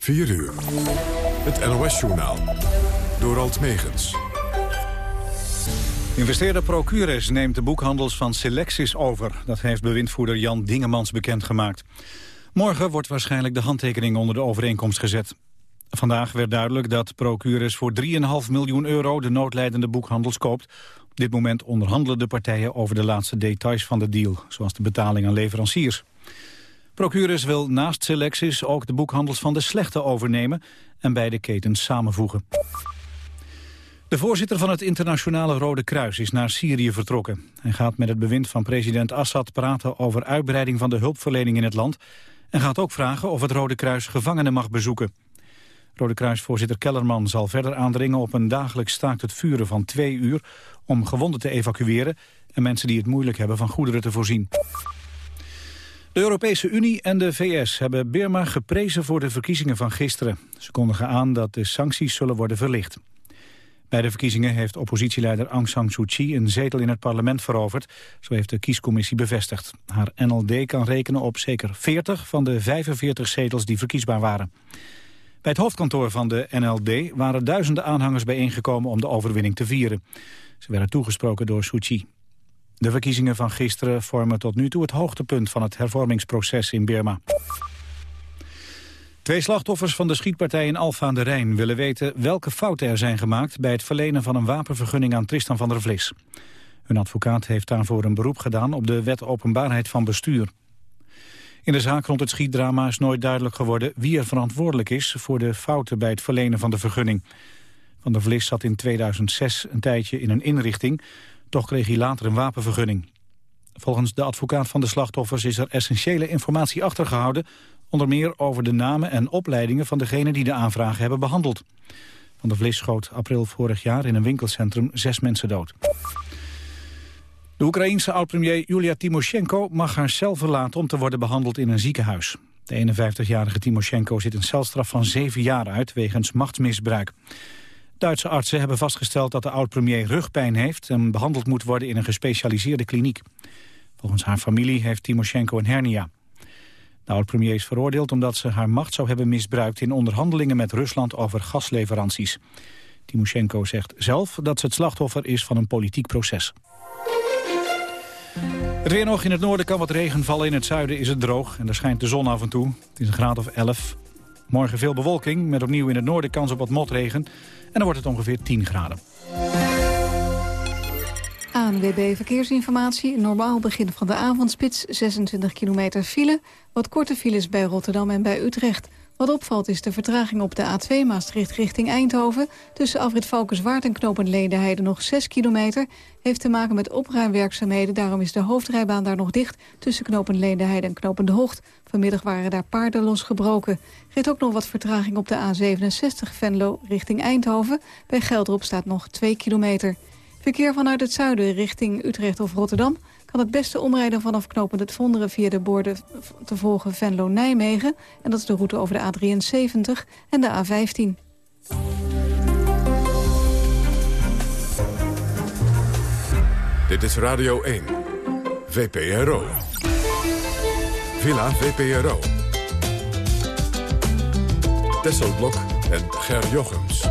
4 uur. Het NOS-journaal. Door Alt Megens. Investeerder Procures neemt de boekhandels van Selectis over. Dat heeft bewindvoerder Jan Dingemans bekendgemaakt. Morgen wordt waarschijnlijk de handtekening onder de overeenkomst gezet. Vandaag werd duidelijk dat Procures voor 3,5 miljoen euro de noodlijdende boekhandels koopt. Op dit moment onderhandelen de partijen over de laatste details van de deal, zoals de betaling aan leveranciers. Procurus wil naast Selectis ook de boekhandels van de slechte overnemen en beide ketens samenvoegen. De voorzitter van het internationale Rode Kruis is naar Syrië vertrokken. Hij gaat met het bewind van president Assad praten over uitbreiding van de hulpverlening in het land... en gaat ook vragen of het Rode Kruis gevangenen mag bezoeken. Rode Kruisvoorzitter Kellerman zal verder aandringen op een dagelijks staakt het vuren van twee uur... om gewonden te evacueren en mensen die het moeilijk hebben van goederen te voorzien. De Europese Unie en de VS hebben Birma geprezen voor de verkiezingen van gisteren. Ze kondigen aan dat de sancties zullen worden verlicht. Bij de verkiezingen heeft oppositieleider Aung San Suu Kyi een zetel in het parlement veroverd. Zo heeft de kiescommissie bevestigd. Haar NLD kan rekenen op zeker 40 van de 45 zetels die verkiesbaar waren. Bij het hoofdkantoor van de NLD waren duizenden aanhangers bijeengekomen om de overwinning te vieren. Ze werden toegesproken door Suu Kyi. De verkiezingen van gisteren vormen tot nu toe het hoogtepunt van het hervormingsproces in Birma. Twee slachtoffers van de schietpartij in Alfa aan de Rijn willen weten welke fouten er zijn gemaakt bij het verlenen van een wapenvergunning aan Tristan van der Vlis. Hun advocaat heeft daarvoor een beroep gedaan op de wet openbaarheid van bestuur. In de zaak rond het schietdrama is nooit duidelijk geworden wie er verantwoordelijk is voor de fouten bij het verlenen van de vergunning. Van der Vlis zat in 2006 een tijdje in een inrichting toch kreeg hij later een wapenvergunning. Volgens de advocaat van de slachtoffers is er essentiële informatie achtergehouden... onder meer over de namen en opleidingen van degenen die de aanvragen hebben behandeld. Van der Vlis schoot april vorig jaar in een winkelcentrum zes mensen dood. De Oekraïense oud-premier Julia Timoshenko mag haar cel verlaten om te worden behandeld in een ziekenhuis. De 51-jarige Timoshenko zit een celstraf van zeven jaar uit wegens machtsmisbruik. Duitse artsen hebben vastgesteld dat de oud-premier rugpijn heeft... en behandeld moet worden in een gespecialiseerde kliniek. Volgens haar familie heeft Timoshenko een hernia. De oud-premier is veroordeeld omdat ze haar macht zou hebben misbruikt... in onderhandelingen met Rusland over gasleveranties. Timoshenko zegt zelf dat ze het slachtoffer is van een politiek proces. Het weer nog. In het noorden kan wat regen vallen. In het zuiden is het droog en er schijnt de zon af en toe. Het is een graad of 11. Morgen veel bewolking, met opnieuw in het noorden kans op wat motregen. En dan wordt het ongeveer 10 graden. ANWB Verkeersinformatie. Normaal begin van de avondspits 26 kilometer file. Wat korte files bij Rotterdam en bij Utrecht. Wat opvalt is de vertraging op de A2 Maastricht richting Eindhoven. Tussen afrit Valkenswaard en knooppunt Ledenheide nog 6 kilometer. Heeft te maken met opruimwerkzaamheden. Daarom is de hoofdrijbaan daar nog dicht. Tussen knooppunt Ledenheide en knooppunt Hocht. Vanmiddag waren daar paarden losgebroken. Geeft ook nog wat vertraging op de A67 Venlo richting Eindhoven. Bij Geldrop staat nog 2 kilometer. Verkeer vanuit het zuiden richting Utrecht of Rotterdam kan het beste omrijden vanaf knopend het Vonderen via de borden te volgen Venlo-Nijmegen. En dat is de route over de A73 en de A15. Dit is Radio 1, VPRO. Villa VPRO. Tesselblok en Ger Jochems.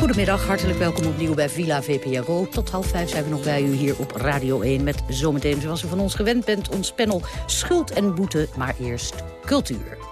Goedemiddag, hartelijk welkom opnieuw bij Villa VPRO. Tot half vijf zijn we nog bij u hier op Radio 1 met zometeen, zoals u van ons gewend bent, ons panel Schuld en Boete, maar eerst cultuur.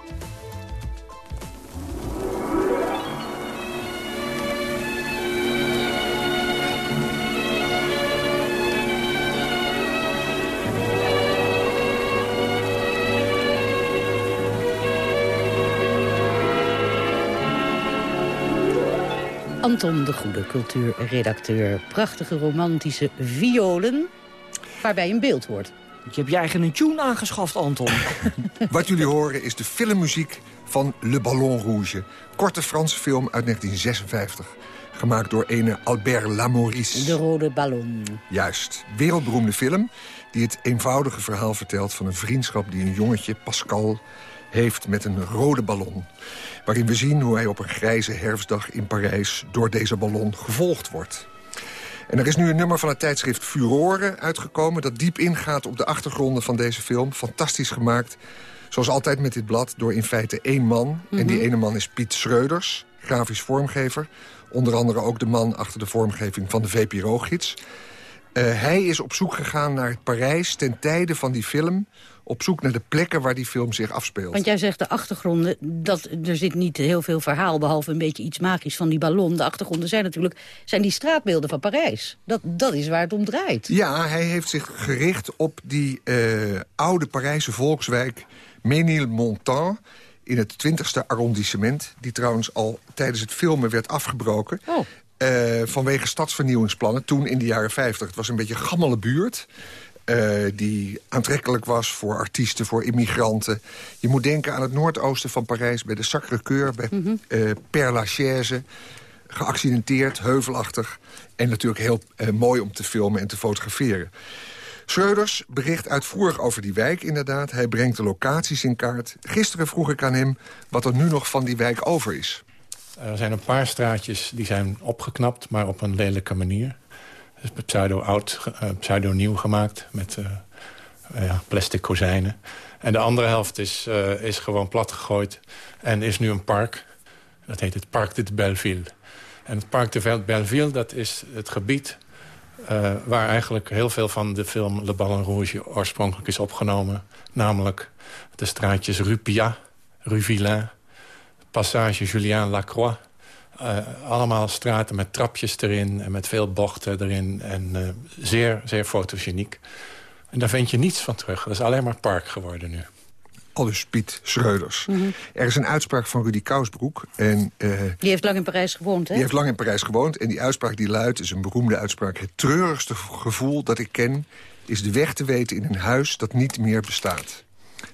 Anton de Goede, cultuurredacteur. Prachtige romantische violen, waarbij een beeld hoort. Je hebt je eigen een tune aangeschaft, Anton. Wat jullie horen is de filmmuziek van Le Ballon Rouge. Korte Franse film uit 1956. Gemaakt door ene Albert Lamoris. De Rode Ballon. Juist. Wereldberoemde film die het eenvoudige verhaal vertelt... van een vriendschap die een jongetje, Pascal, heeft met een rode ballon. Waarin we zien hoe hij op een grijze herfstdag in Parijs... door deze ballon gevolgd wordt. En er is nu een nummer van het tijdschrift Furore uitgekomen... dat diep ingaat op de achtergronden van deze film. Fantastisch gemaakt Zoals altijd met dit blad door in feite één man. En die ene man is Piet Schreuders, grafisch vormgever. Onder andere ook de man achter de vormgeving van de VPRO-gids. Uh, hij is op zoek gegaan naar het Parijs ten tijde van die film op zoek naar de plekken waar die film zich afspeelt. Want jij zegt de achtergronden, dat, er zit niet heel veel verhaal... behalve een beetje iets magisch van die ballon. De achtergronden zijn natuurlijk zijn die straatbeelden van Parijs. Dat, dat is waar het om draait. Ja, hij heeft zich gericht op die uh, oude Parijse volkswijk... Ménilmontant in het 20e arrondissement... die trouwens al tijdens het filmen werd afgebroken... Oh. Uh, vanwege stadsvernieuwingsplannen, toen in de jaren 50. Het was een beetje een gammele buurt. Uh, die aantrekkelijk was voor artiesten, voor immigranten. Je moet denken aan het noordoosten van Parijs... bij de Sacré-Cœur, bij mm -hmm. uh, Père Lachaise. Geaccidenteerd, heuvelachtig. En natuurlijk heel mooi om te filmen en te fotograferen. Schreuders bericht uitvoerig over die wijk inderdaad. Hij brengt de locaties in kaart. Gisteren vroeg ik aan hem wat er nu nog van die wijk over is. Er zijn een paar straatjes die zijn opgeknapt, maar op een lelijke manier. Dus pseudo-oud, uh, pseudo-nieuw gemaakt met uh, ja, plastic kozijnen. En de andere helft is, is gewoon plat gegooid en is nu een park. Dat heet het Parc de Belleville. En het Parc de Belleville, dat is het gebied... waar eigenlijk heel veel van de film Le Ballon Rouge oorspronkelijk is opgenomen. Namelijk de straatjes Rue Pia, Rue Villain, Passage Julien Lacroix... Uh, allemaal straten met trapjes erin en met veel bochten erin. En uh, zeer, zeer fotogeniek. En daar vind je niets van terug. Dat is alleen maar park geworden nu. Aldus Piet Schreuders. Mm -hmm. Er is een uitspraak van Rudy Kousbroek. En, uh, die heeft lang in Parijs gewoond, hè? Die heeft lang in Parijs gewoond. En die uitspraak die luidt, is een beroemde uitspraak... het treurigste gevoel dat ik ken... is de weg te weten in een huis dat niet meer bestaat.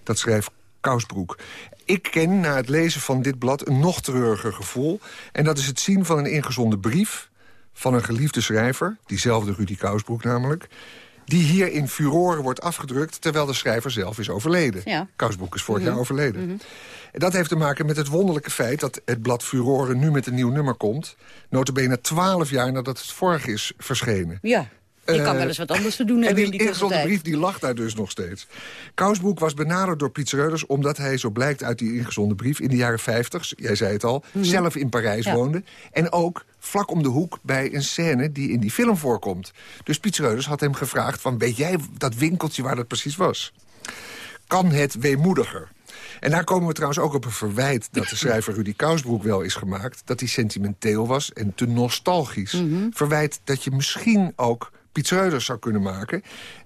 Dat schrijft Kousbroek. Ik ken na het lezen van dit blad een nog treuriger gevoel. En dat is het zien van een ingezonden brief van een geliefde schrijver... diezelfde Rudy Kousbroek namelijk... die hier in furoren wordt afgedrukt... terwijl de schrijver zelf is overleden. Ja. Kousbroek is vorig Mhm. jaar overleden. En dat heeft te maken met het wonderlijke feit... dat het blad Furoren nu met een nieuw nummer komt... notabene twaalf jaar nadat het vorig is verschenen. Ja, je kan wel eens wat anders te doen En hebben die in die brief die lag daar dus nog steeds. Kousbroek was benaderd door Piet Schreuders... omdat hij, zo blijkt uit die ingezonden brief... in de jaren 50, jij zei het al, zelf in Parijs Mhm. Ja. woonde. En ook vlak om de hoek bij een scène die in die film voorkomt. Dus Piet Schreuders had hem gevraagd... van weet jij dat winkeltje waar dat precies was? Kan het weemoediger? En daar komen we trouwens ook op een verwijt... dat de schrijver Rudy Kousbroek wel is gemaakt... dat hij sentimenteel was en te nostalgisch. Mhm. Verwijt dat je misschien ook Piet zou kunnen maken.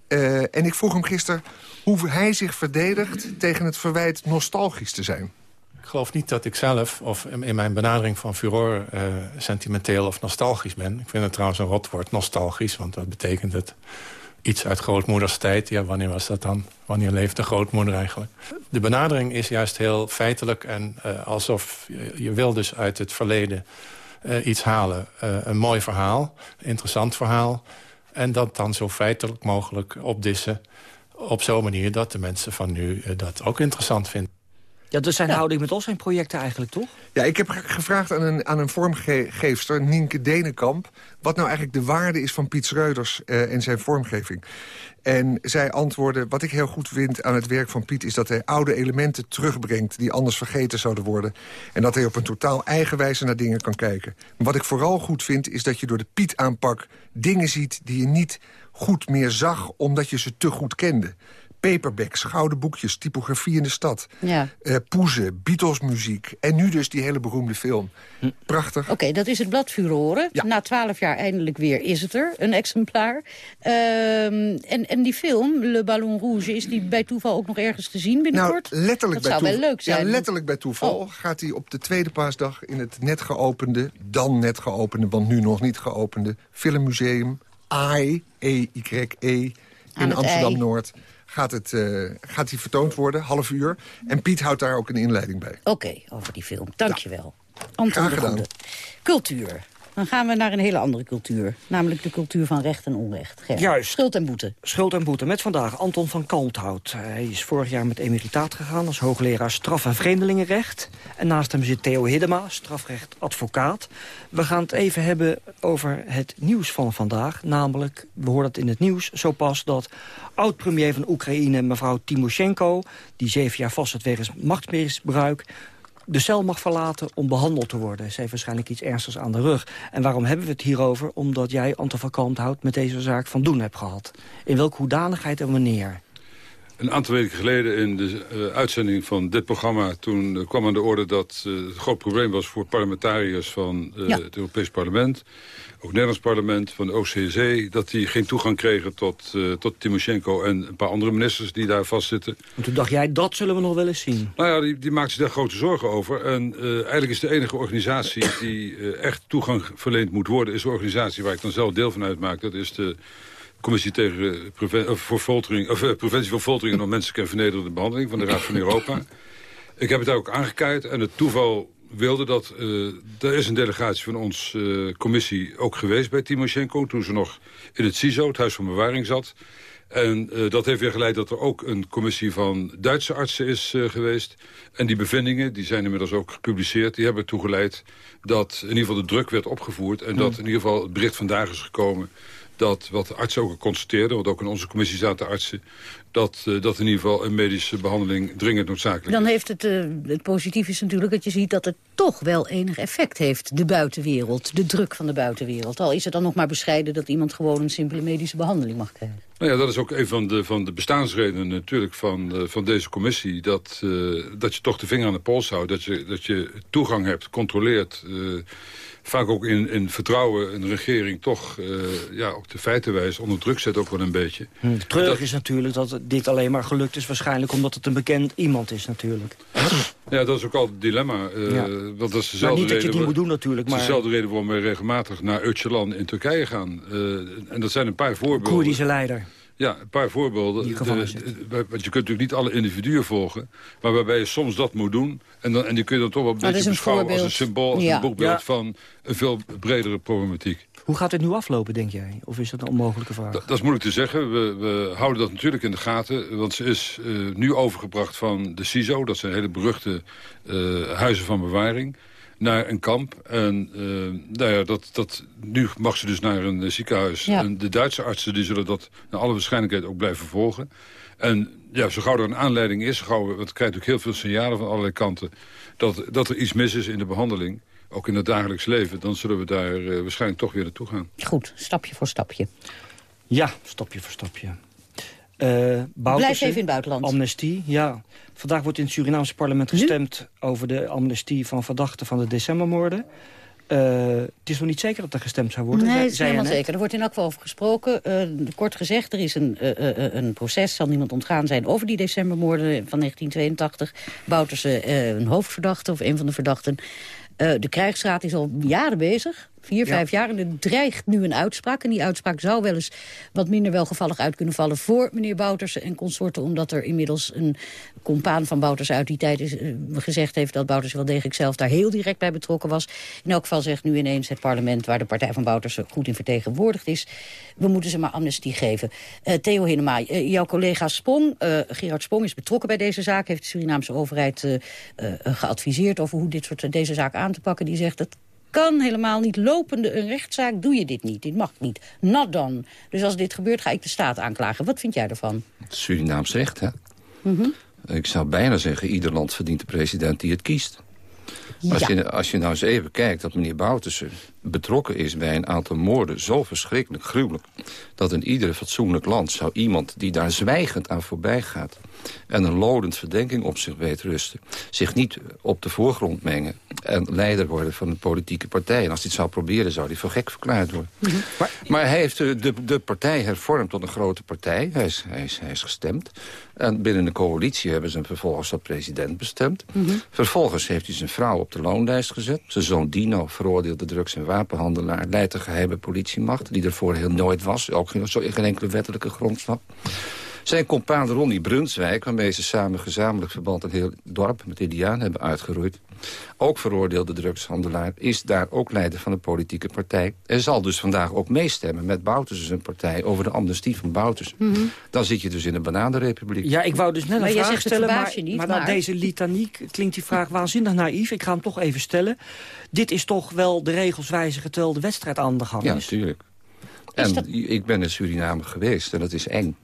Eh, en ik vroeg hem gisteren hoe hij zich verdedigt... tegen het verwijt nostalgisch te zijn. Ik geloof niet dat ik zelf, of in mijn benadering van furor... eh, sentimenteel of nostalgisch ben. Ik vind het trouwens een rotwoord, nostalgisch. Want dat betekent het iets uit grootmoeders tijd. Ja, wanneer was dat dan? Wanneer leefde grootmoeder eigenlijk? De benadering is juist heel feitelijk... en eh, alsof je, wil dus uit het verleden iets halen. Een mooi verhaal, interessant verhaal... en dat dan zo feitelijk mogelijk opdissen... op zo'n manier dat de mensen van nu eh, dat ook interessant vinden. Ja, is zijn houding met al zijn projecten eigenlijk, toch? Ja, ik heb ge- gevraagd aan een, aan een vormgeefster, Nienke Denenkamp... wat nou eigenlijk de waarde is van Piet Schreuders eh, en zijn vormgeving. En zij antwoordde, wat ik heel goed vind aan het werk van Piet... is dat hij oude elementen terugbrengt die anders vergeten zouden worden. En dat hij op een totaal eigen wijze naar dingen kan kijken. Maar wat ik vooral goed vind, is dat je door de Piet-aanpak... dingen ziet die je niet goed meer zag, omdat je ze te goed kende. Paperbacks, gouden boekjes, typografie in de stad. Ja. eh poezen, Beatles-muziek. En nu dus die hele beroemde film. Prachtig. Oké, dat is het blad Furoren. Ja. Na twaalf jaar eindelijk weer is het er, een exemplaar. Ehm, en, en die film, Le Ballon Rouge, is die bij toeval ook nog ergens te zien Nou, binnenkort? letterlijk dat bij zou wel toeval- leuk zijn. Ja, letterlijk bij toeval Oh. gaat hij op de tweede paasdag... in het net geopende, dan net geopende, want nu nog niet geopende... Filmmuseum AI, E-Y-E, Aan in het Amsterdam-Noord... Gaat, het, eh, gaat die vertoond worden, half uur. En Piet houdt daar ook een inleiding bij. Oké, over die film. Dankjewel. Anton Graag de gedaan. Goede. Cultuur. Dan gaan we naar een hele andere cultuur. Namelijk de cultuur van recht en onrecht. Ger. Juist. Schuld en boete. Schuld en boete. Met vandaag Anton van Kalmthout. Hij is vorig jaar met emeritaat gegaan als hoogleraar straf- en vreemdelingenrecht. En naast hem zit Theo Hiddema, strafrechtadvocaat. We gaan het even hebben over het nieuws van vandaag. Namelijk, we hoorden het in het nieuws zo pas dat oud-premier van Oekraïne, mevrouw Timoshenko... die zeven jaar vast zit wegens machtsmisbruik de cel mag verlaten om behandeld te worden. Ze heeft waarschijnlijk iets ernstigs aan de rug. En waarom hebben we het hierover? Omdat jij, Anton van Kalmthout, met deze zaak van doen hebt gehad. In welke hoedanigheid en wanneer? Een aantal weken geleden in de uh, uitzending van dit programma... toen uh, kwam aan de orde dat uh, het groot probleem was voor parlementariërs van ja. het Europees Parlement... ook het Nederlands parlement, van de OCSE... dat die geen toegang kregen tot, tot Timoshenko en een paar andere ministers die daar vastzitten. En toen dacht jij, dat zullen we nog wel eens zien. Nou ja, die, die maakte zich daar grote zorgen over. En eigenlijk is de enige organisatie die echt toegang verleend moet worden... is de organisatie waar ik dan zelf deel van uitmaak. Dat is de Commissie tegen preven voor foltering, of, preventie van foltering en onmenselijke en vernederende behandeling van de Raad van Europa. Ik heb het daar ook aangekaart en het toeval wilde dat... Uh, er is een delegatie van ons uh, commissie ook geweest bij Timoshenko... toen ze nog in het CISO, het Huis van Bewaring, zat. En uh, dat heeft weer geleid dat er ook een commissie van Duitse artsen is geweest. En die bevindingen, die zijn inmiddels ook gepubliceerd... die hebben toegeleid dat in ieder geval de druk werd opgevoerd... en dat in ieder geval het bericht vandaag is gekomen dat wat de artsen ook constateerden... want ook in onze commissie zaten artsen... dat, uh, dat in ieder geval een medische behandeling dringend noodzakelijk is. Dan heeft het, uh, het positief is natuurlijk dat je ziet dat het toch wel enig effect heeft... de buitenwereld, de druk van de buitenwereld. Al is het dan nog maar bescheiden dat iemand gewoon een simpele medische behandeling mag krijgen. Nou ja, dat is ook een van de, van de bestaansredenen natuurlijk van, uh, van deze commissie. Dat, uh, dat je toch de vinger aan de pols houdt. Dat je, dat je toegang hebt, controleert. Uh, vaak ook in, in vertrouwen een regering toch ja, ook de feitenwijs onder druk zet ook wel een beetje. Hm. Treurig dat... is natuurlijk dat dit alleen maar gelukt is. Waarschijnlijk omdat het een bekend iemand is natuurlijk. Ja, dat is ook altijd het dilemma. Uh, ja. dat is dezelfde nou, niet reden dat je het niet moet doen natuurlijk. Maar... dezelfde reden waarom wij regelmatig naar Öcalan in Turkije gaan. Uh, en dat zijn een paar voorbeelden. Koerdische leider. Ja, een paar voorbeelden. De, de, want je kunt natuurlijk niet alle individuen volgen. Maar waarbij je soms dat moet doen. En, dan, en die kun je dan toch wel een nou, beetje een beschouwen voorbeeld. als een symbool, als ja. een boekbeeld Ja. van een veel bredere problematiek. Hoe gaat het nu aflopen, denk jij? Of is dat een onmogelijke vraag? Dat, dat is moeilijk te zeggen. We, we, houden dat natuurlijk in de gaten. Want ze is uh, nu overgebracht van de CISO. Dat zijn hele beruchte uh, huizen van bewaring naar een kamp. En uh, nou ja, dat, dat, nu mag ze dus naar een ziekenhuis. Ja. En de Duitse artsen die zullen dat naar alle waarschijnlijkheid ook blijven volgen. En ja, zo gauw er een aanleiding is, gauw, want krijgt ook heel veel signalen van allerlei kanten... dat, dat er iets mis is in de behandeling, ook in het dagelijks leven... dan zullen we daar uh, waarschijnlijk toch weer naartoe gaan. Goed, stapje voor stapje. Ja, stapje voor stapje. Uh, Blijf even in het buitenland. Amnestie, ja. Vandaag wordt in het Surinaamse parlement gestemd... Nu? over de amnestie van verdachten van de decembermoorden. Uh, het is nog niet zeker dat er gestemd zou worden. Nee, het is helemaal zeker. Er wordt in elk geval over gesproken. Uh, kort gezegd, er is een, uh, een proces, zal niemand ontgaan zijn... over die decembermoorden van 1982. Bouterse een hoofdverdachte of een van de verdachten. de krijgsraad is al jaren bezig vier, ja. vijf jaar. En er dreigt nu een uitspraak. En die uitspraak zou wel eens wat minder welgevallig uit kunnen vallen... voor meneer Bouterse en consorten. Omdat er inmiddels een compaan van Bouterse uit die tijd is, uh, gezegd heeft... dat Bouterse wel degelijk zelf daar heel direct bij betrokken was. In elk geval zegt nu ineens het parlement... waar de partij van Bouterse goed in vertegenwoordigd is... we moeten ze maar amnestie geven. Uh, Theo Hinnema, uh, jouw collega Spong, Gerard Spong... is betrokken bij deze zaak. Heeft de Surinaamse overheid geadviseerd... over hoe dit soort, deze zaak aan te pakken. Die zegt... dat kan helemaal niet. Lopende een rechtszaak doe je dit niet. Dit mag niet. Not done. Dus als dit gebeurt ga ik de staat aanklagen. Wat vind jij ervan? Surinaams recht, hè? Mm -hmm. Ik zou bijna zeggen, ieder land verdient de president die het kiest. Ja. Als, je, als je nou eens even kijkt dat meneer Boutersen betrokken is bij een aantal moorden... zo verschrikkelijk gruwelijk... dat in ieder fatsoenlijk land zou iemand die daar zwijgend aan voorbij gaat... en een lodend verdenking op zich weet rusten... zich niet op de voorgrond mengen en leider worden van een politieke partij. En als hij het zou proberen, zou hij voor gek verklaard worden. Mm -hmm. maar, maar, hij heeft de, de, de, partij hervormd tot een grote partij. Hij is, hij, is, hij is gestemd. En binnen de coalitie hebben ze hem vervolgens tot president bestemd. Mm -hmm. Vervolgens heeft hij zijn vrouw op de loonlijst gezet. Zijn zoon Dino, veroordeelde drugs- en wapenhandelaar... leidt de geheime politiemacht, die er voorheen nooit was. Ook geen, geen enkele wettelijke grondslag. Zijn compaan Ronnie Brunswijk, waarmee ze samen gezamenlijk verband... een heel dorp met Indianen hebben uitgeroeid ook veroordeelde drugshandelaar... is daar ook leider van een politieke partij. En zal dus vandaag ook meestemmen met Bouters zijn partij... over de amnestie van Bouters. Mhm. Dan zit je dus in een bananenrepubliek. Ja, ik wou dus net een vraag stellen, maar, je niet, maar na deze litanie klinkt die vraag waanzinnig naïef. Ik ga hem toch even stellen. Dit is toch wel de regels wijzigen terwijl de wedstrijd aan de gang Ja, is? natuurlijk. Is En dat- ik ben in Suriname geweest en dat is eng.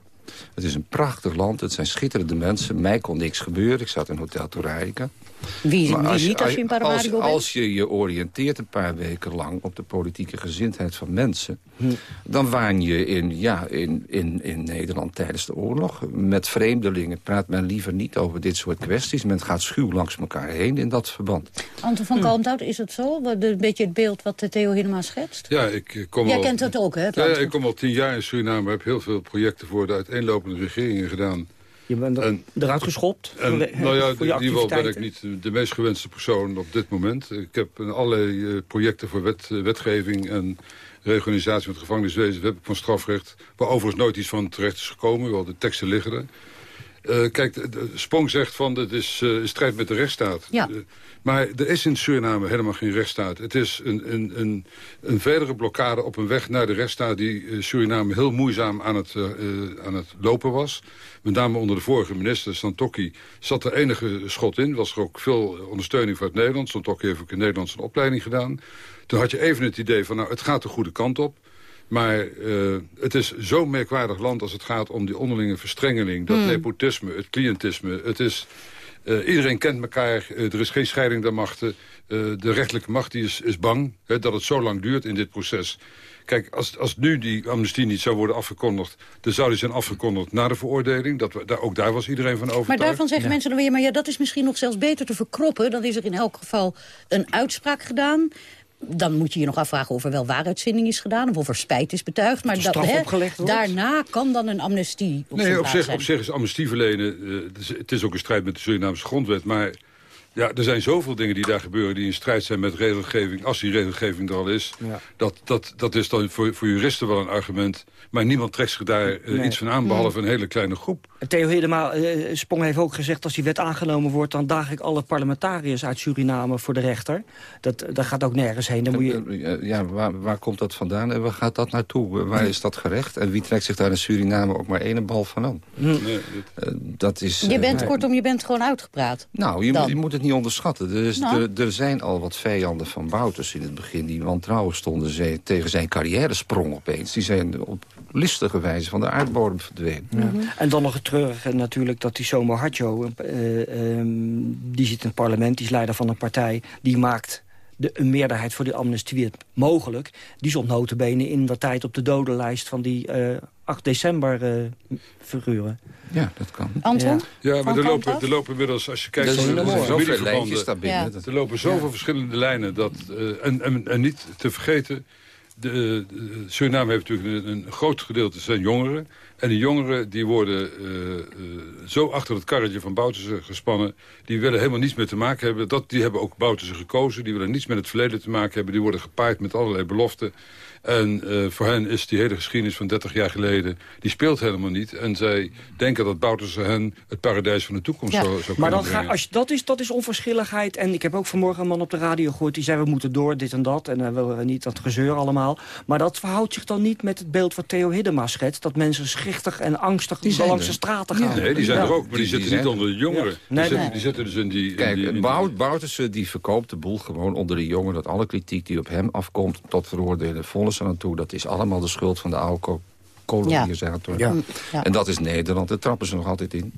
Het is een prachtig land, het zijn schitterende mensen. Mij kon niks gebeuren, ik zat in Hotel Toraica. Wie, Maar wie niet als je in als, Paramaribo bent? als je je oriënteert een paar weken lang op de politieke gezindheid van mensen... Hm. dan waan je in, ja, in, in, in Nederland tijdens de oorlog. Met vreemdelingen praat men liever niet over dit soort kwesties. Men gaat schuw langs elkaar heen in dat verband. Anton van Kalmthout, is het zo? Wat- Een beetje het beeld wat Theo Hiddema schetst? Ja, ik eh, kom Jij al... kent het ook, hè? Ja, ik kom al tien jaar in Suriname. heb heel veel projecten voor de uiteenlopende regeringen gedaan. Je bent er- En- eruit geschopt En, voor de- nou ja, in ieder geval ben ik niet de, meest gewenste persoon op dit moment. Ik heb allerlei eh, projecten voor wet, eh, wetgeving en reorganisatie met gevangeniswezen. heb ik van strafrecht, waar overigens nooit iets van terecht is gekomen. Wel, de teksten liggen er. Eh, kijk, de, de Spong zegt van, dit is eh, in strijd met de rechtsstaat. Ja. Eh, maar er is in Suriname helemaal geen rechtsstaat. Het is een, een, een, een verdere blokkade op een weg naar de rechtsstaat... die Suriname heel moeizaam aan het, aan het lopen was. Met name onder de vorige minister, Santokki, zat er enige schot in. Was er ook veel ondersteuning vanuit Nederland. Santokki heeft ook in Nederland zijn opleiding gedaan. Toen had je even het idee van, nou, het gaat de goede kant op. Maar eh, het is zo'n merkwaardig land als het gaat om die onderlinge verstrengeling. Dat nepotisme, het cliëntisme. Het is, eh, iedereen kent elkaar. eh, er is geen scheiding der machten. De rechterlijke macht die is, is bang hè, dat het zo lang duurt in dit proces. Kijk, als, als nu die amnestie niet zou worden afgekondigd... dan zou die zijn afgekondigd na de veroordeling. Dat, we- daar, ook daar was iedereen van overtuigd. Maar daarvan zeggen mensen dan weer, maar ja, dat is misschien nog zelfs beter te verkroppen. Dan is er in elk geval een uitspraak gedaan. Dan moet je je nog afvragen of er wel waaruitzending is gedaan... of of er spijt is betuigd. Maar dat, straf hè, opgelegd wordt? daarna kan dan een amnestie op Nee, op zich, zijn. op zich is amnestie verlenen... eh, het, is, het is ook een strijd met de Surinaamse grondwet... maar ja, er zijn zoveel dingen die daar gebeuren... die in strijd zijn met regelgeving, als die regelgeving er al is. Ja. Dat, dat, dat is dan voor, voor juristen wel een argument. Maar niemand trekt zich daar eh, Nee. iets van aan... behalve een hele kleine groep. Theo Hiddema, eh, Spong heeft ook gezegd... als die wet aangenomen wordt... dan daag ik alle parlementariërs uit Suriname voor de rechter. Dat, dat gaat ook nergens heen. Dan moet je... Eh, Ja, waar, waar komt dat vandaan en waar gaat dat naartoe? Waar is dat gerecht? En wie trekt zich daar in Suriname ook maar één bal van aan? Nee, Eh, dat is, Je bent, kortom, je bent gewoon uitgepraat. Nou, je je moet het niet onderschatten. Er, is, Nou. er, er zijn al wat vijanden van Bouters in het begin... die wantrouwen stonden ze, tegen zijn carrière sprong opeens. Die zijn op listige wijze van de aardbodem verdwenen. Ja. En dan nog het treurige natuurlijk dat die Somo Hadjo... eh, ehm, die zit in het parlement, die is leider van een partij... die maakt de, een meerderheid voor die amnestiewet mogelijk. Die stond notabene in de tijd op de dodenlijst... van die eh 8 december eh figuren. Ja, dat kan. Anton? Ja, maar er lopen, er lopen inmiddels, als je kijkt... Er naar zijn de zoveel lijntjes. Ja. Dat- Er lopen zoveel verschillende lijnen. Dat, eh, en, en, en niet te vergeten, de, de- Suriname heeft natuurlijk een, een groot gedeelte zijn jongeren. En die jongeren die worden eh, eh, zo achter het karretje van Bouterse gespannen. Die willen helemaal niets meer te maken hebben. Dat, die hebben ook Bouterse gekozen. Die willen niets met het verleden te maken hebben. Die worden gepaard met allerlei beloften. En eh, voor hen is die hele geschiedenis van 30 jaar geleden... die speelt helemaal niet. En zij denken dat Bouterse hen het paradijs van de toekomst Ja. zou, zou Maar dan ga, brengen. als je, dat, is, dat is onverschilligheid. En ik heb ook vanmorgen een man op de radio gehoord... die zei we moeten door, dit en dat. En dan willen we niet dat gezeur allemaal. Maar dat verhoudt zich dan niet met het beeld wat Theo Hiddema schetst... dat mensen schichtig en angstig Die langs er. de straten gaan. Nee, die zijn Ja. er ook, maar die, zitten niet er. onder de jongeren. Ja. Die, Nee, zitten, nee. die zitten dus in die... in Kijk, die, in Bout, Bouterse die verkoopt de boel gewoon onder de jongen... dat alle kritiek die op hem afkomt tot veroordelen vonnis aan toe... dat is allemaal de schuld van de oude ko- kolonisator. Ja. Ja. En dat is Nederland, daar trappen ze nog altijd in.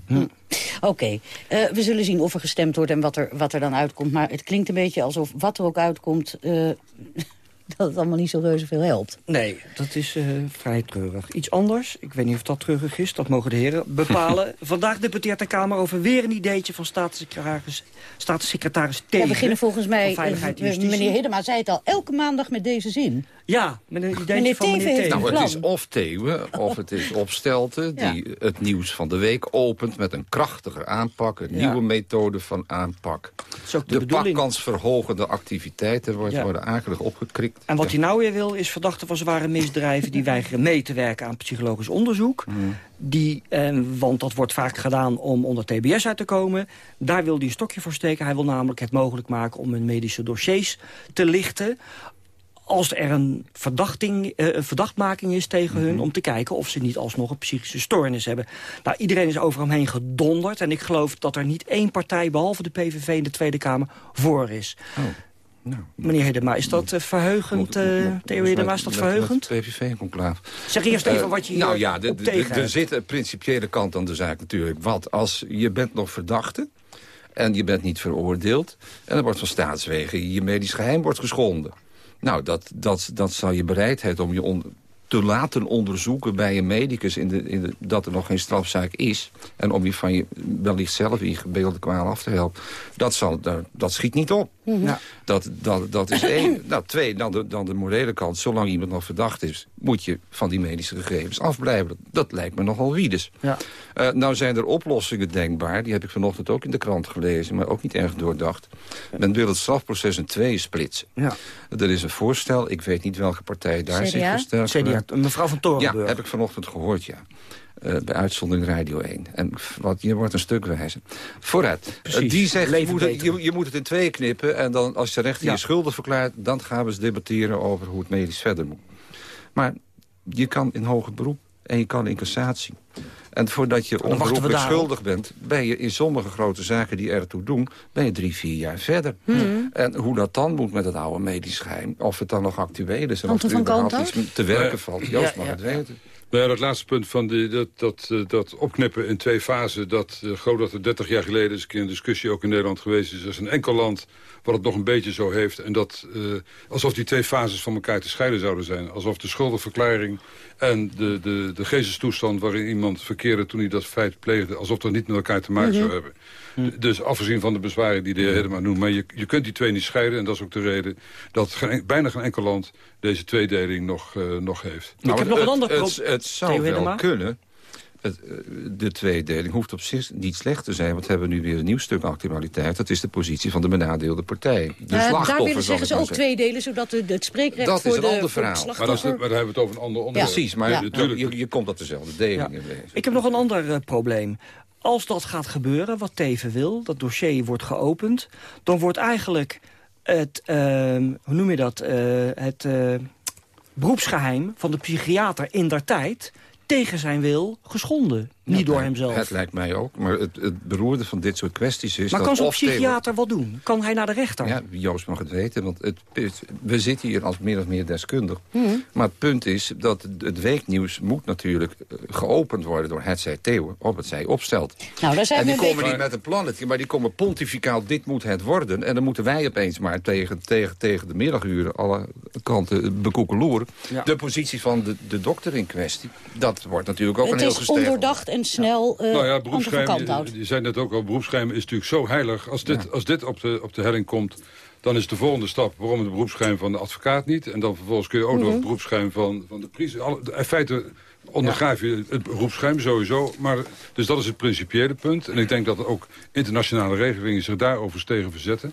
Oké, eh, we zullen zien of er gestemd wordt en wat er, wat er dan uitkomt. Maar het klinkt een beetje alsof wat er ook uitkomt... eh, dat het allemaal niet zo reuze veel helpt. Nee, dat is eh, vrij treurig. Iets anders, ik weet niet of dat treurig is, dat mogen de heren bepalen. Vandaag debatteert de Kamer over weer een ideetje van staatssecretaris, staatssecretaris Tegen. We beginnen volgens mij, meneer Hiddema zei het al, elke maandag met deze zin. Ja, met een Meneer van meneer Teven. Nou, plan. het is of Theeuwen of het is Opstelten... Ja. die het nieuws van de week opent met een krachtiger aanpak... een Ja. nieuwe methode van aanpak. de, de pakkansverhogende activiteiten wordt, Ja. worden akelig opgekrikt. En wat hij nou weer wil, is verdachten van zware misdrijven... die weigeren mee te werken aan psychologisch onderzoek. Hmm. Die, eh, want dat wordt vaak gedaan om onder TBS uit te komen. Daar wil hij een stokje voor steken. Hij wil namelijk het mogelijk maken om hun medische dossiers te lichten als er een, verdachting, eh, een verdachtmaking is tegen hun... om te kijken of ze niet alsnog een psychische stoornis hebben. Nou, iedereen is over hem heen gedonderd. En ik geloof dat er niet één partij, behalve de PVV in de Tweede Kamer, voor is. Nou, Meneer Hiddema, is dat eh, verheugend, eh Theo Hiddema, is dat verheugend? PVV-conclaaf. Zeg eerst even wat je hier Nou ja, de- tegen er zit een principiële kant aan de zaak natuurlijk. Want als je bent nog verdachte en je bent niet veroordeeld... en er wordt van staatswegen je medisch geheim wordt geschonden. Nou, dat, dat, dat zal je bereidheid om je on- te laten onderzoeken bij een medicus... In de, in de, dat er nog geen strafzaak is... en om je van je wellicht zelf ingebeelde kwaal af te helpen... dat, zal, dat, dat schiet niet op. Ja. Dat, dat, dat is één. nou, twee, dan de, dan de morele kant. Zolang iemand nog verdacht is, moet je van die medische gegevens afblijven. Dat lijkt me nogal wiedes. Ja. Eh, nou zijn er oplossingen denkbaar. Die heb ik vanochtend ook in de krant gelezen, maar ook niet erg doordacht. Men wil het strafproces in tweeën splitsen. Ja. Er is een voorstel, ik weet niet welke partij daar zich CDA? CDA, mevrouw van Ja, Torenburg. heb ik vanochtend gehoord, ja. Eh, bij uitzondering Radio 1. En wat, je wordt een stuk wijzer. Vooruit. Eh, die zegt, je moet, het, je, je moet het in tweeën knippen... en dan als de rechter Ja. je schuldig verklaart... dan gaan we eens debatteren over hoe het medisch verder moet. Maar je kan in hoger beroep en je kan in cassatie. En voordat je onberoepelijk schuldig bent... ben je in sommige grote zaken die ertoe doen... ben je drie, vier jaar verder. Hmm. En hoe dat dan moet met het oude medisch geheim... of het dan nog actueel is en of er überhaupt iets te werken valt. Joost Ja, mag ja, het ja. weten. Nou ja, dat laatste punt van die, dat, dat, eh, dat opknippen in twee fasen... dat uh, geloof dat er 30 jaar geleden eens een keer een discussie ook in Nederland geweest is. Er is een enkel land wat het nog een beetje zo heeft. En dat eh, alsof die twee fases van elkaar te scheiden zouden zijn. Alsof de schuldigverklaring en de, de, de geestestoestand waarin iemand verkeerde toen hij dat feit pleegde... alsof dat niet met elkaar te maken zou hebben. Dus afgezien van de bezwaren die de heer Hedema noemt. Maar je, je kunt die twee niet scheiden. En dat is ook de reden dat geen, bijna geen enkel land deze tweedeling nog, eh, nog heeft. Ik heb nog het, een ander het, pro- het zou wel kunnen. Het, eh, de tweedeling hoeft op zich niet slecht te zijn. Want we hebben nu weer een nieuw stuk actualiteit. Dat is de positie van de benadeelde partij. De Eh, daar willen zeggen ze ook zeggen. twee delen, zodat de, het spreekrecht Dat is voor, een de, ander voor verhaal. Maar, dat is, maar daar hebben we het over een ander onderwerp. Precies, maar Ja. natuurlijk, je, je komt op dezelfde deling Ja. in wezen. Ik heb nog een ander eh, probleem. Als dat gaat gebeuren, wat Teven wil, dat dossier wordt geopend... dan wordt eigenlijk het, ehm, hoe noem je dat, eh, het eh, beroepsgeheim van de psychiater in der tijd... tegen zijn wil geschonden. Niet door hemzelf. Het lijkt mij ook. Maar het, het beroerde van dit soort kwesties is maar dat kan zo'n psychiater wat doen? Kan hij naar de rechter? Ja, Joost mag het weten, want het, het- we zitten hier als meer of meer deskundig. Mhm. Maar het punt is dat het- weeknieuws moet natuurlijk eh, geopend worden door het zij Theo, of het zij opstelt. Nou, daar zijn En die komen niet met een plannetje, maar die komen pontificaal, dit moet het worden. En dan moeten wij opeens maar tegen, tegen, tegen de middaguren alle kanten bekoekeloeren. Ja. De positie van de, de dokter in kwestie, dat wordt natuurlijk ook Het een heel is gestegen. ondoordacht en snel eh Nou ja, beroepsgeheim, je, je zei net ook al, beroepsgeheim is natuurlijk zo heilig. Als dit, als dit op, de, op de helling komt, dan is de volgende stap... waarom het beroepsgeheim van de advocaat niet? En dan vervolgens kun je ook nog Mhm. het beroepsgeheim van, van de priester... Alle- In feite ondergraaf je het beroepsgeheim sowieso. Maar, dus dat is het principiële punt. En ik denk dat ook internationale regelingen zich daarover tegen verzetten.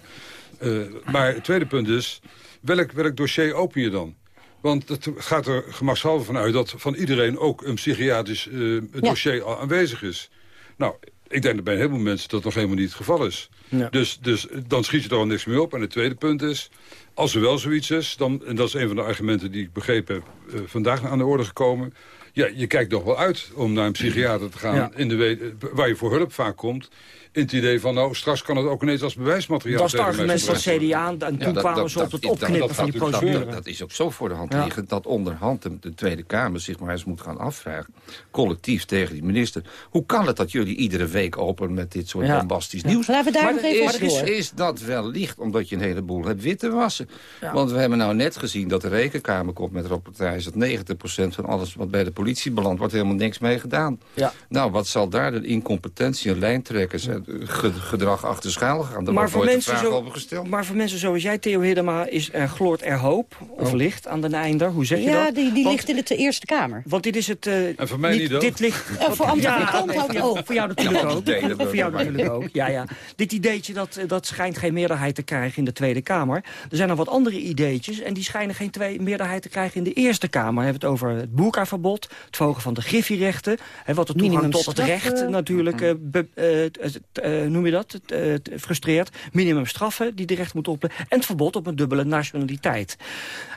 Eh, maar het tweede punt is, welk, welk dossier open je dan? Want het gaat er gemakshalve van uit dat van iedereen ook een psychiatrisch eh, dossier aanwezig is. Nou, ik denk dat bij een heleboel mensen dat nog helemaal niet het geval is. Ja. Dus, dus dan schiet je er al niks meer op. En het tweede punt is, als er wel zoiets is... Dan, en dat is een van de argumenten die ik begrepen heb eh, vandaag aan de orde gekomen... Ja, je kijkt nog wel uit om naar een psychiater te gaan... Ja. In de waar je voor hulp vaak komt... in het idee van, nou, straks kan het ook ineens als bewijsmateriaal dat is het argument van. CDA. En Ja, toen dat- kwamen dat- ze op het dat- opknippen dat van die procedure. Dat, dat is ook zo voor de hand Ja. liggend dat onderhand de, de Tweede Kamer zich maar eens moet gaan afvragen. Collectief tegen die minister. Hoe kan het dat jullie iedere week open met dit soort Ja. bombastisch nieuws? Laten we daar Maar nog even Is, is, is dat wellicht omdat je een heleboel hebt witte wassen? Ja. Want we hebben nou net gezien dat de rekenkamer komt met rapportage... dat 90% van alles wat bij de politie belandt, wordt helemaal niks mee gedaan. Ja. Nou, wat zal daar de incompetentie en lijntrekkers... en gedrag achter schaal gaan? Daar Maar voor, mensen zo, maar voor mensen zoals jij, Theo Hiddema, is er gloort er hoop of licht aan de einder. Hoe zeg je Ja, dat? die, die Want- ligt in de Eerste Kamer. Want dit is het... eh, En voor mij niet ook. Dit ligt... En voor van Ja, Kalmthout voor jou- ook. Voor jou natuurlijk Ja, ook. Voor jou natuurlijk ook. Ja, ja. Dit ideetje dat, eh, dat schijnt geen meerderheid te krijgen in de Tweede Kamer. Er zijn nog wat andere ideetjes en die schijnen geen twee meerderheid te krijgen in de Eerste Kamer. We hebben het over het boerkaverbod, het verhogen van de griffierechten, hè, wat de toegang tot het recht natuurlijk, eh, be- eh, eh, noem je dat, eh, frustreert. Minimumstraffen die de recht moeten opleggen en het verbod op een dubbele nationaliteit.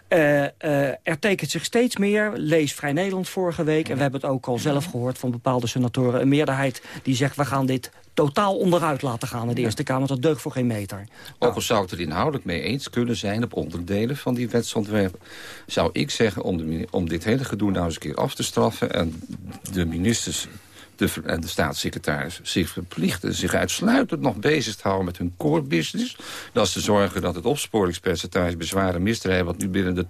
Eh, eh, er tekent zich steeds meer, lees Vrij Nederland vorige week... en we hebben het ook al zelf gehoord van bepaalde senatoren... een meerderheid die zegt, we gaan dit totaal onderuit laten gaan in de Eerste Kamer. Dat deugt voor geen meter. Ook al zou ik het er inhoudelijk mee eens kunnen zijn op onderdelen van die wetsontwerpen, zou ik zeggen om, de, om dit hele gedoe nou eens een keer af te straffen en de ministers de, en de staatssecretaris zich verplichten zich uitsluitend nog bezig te houden met hun core business. Dat is te zorgen dat het opsporingspercentage bij zware misdrijven, wat nu binnen de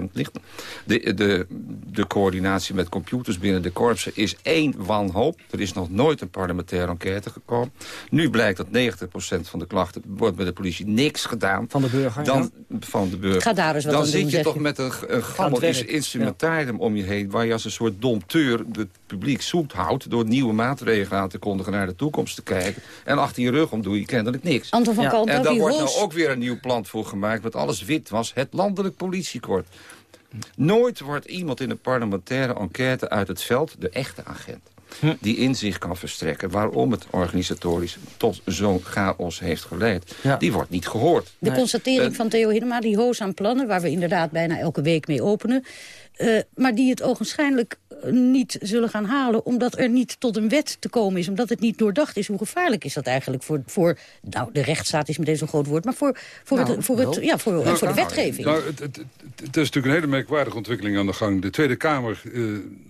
20% ligt, de, de, de coördinatie met computers binnen de korpsen is één wanhoop. Er is nog nooit een parlementaire enquête gekomen. Nu blijkt dat 90% van de klachten wordt bij de politie niks gedaan. Van de burger, Dan, Van de burger. Ga daar eens wat Dan aan zit doen, je toch je. met een, een gammel instrumentarium om je heen... waar je als een soort dompteur het publiek zoet houdt... door nieuwe maatregelen aan te kondigen naar de toekomst te kijken. En achter je rug om doe je kennelijk niks. Anton van Ja. En daar wordt nou ook weer een nieuw plan voor gemaakt... wat alles wit was, het landelijk politiekorps. Nooit wordt iemand in een parlementaire enquête uit het veld... de echte agent. Die inzicht kan verstrekken waarom het organisatorisch tot zo'n chaos heeft geleid. Ja. Die wordt niet gehoord. De constatering Eh, van Theo Hiddema, die hoos aan plannen... waar we inderdaad bijna elke week mee openen... eh, maar die het ogenschijnlijk eh, niet zullen gaan halen... omdat er niet tot een wet te komen is, omdat het niet doordacht is. Hoe gevaarlijk is dat eigenlijk voor... voor nou, de rechtsstaat is meteen zo'n groot woord... maar voor, voor, Nou, het, voor, het, ja, voor, Nou, voor de nou, wetgeving. Nou, het, het, het, het is natuurlijk een hele merkwaardige ontwikkeling aan de gang. De Tweede Kamer eh,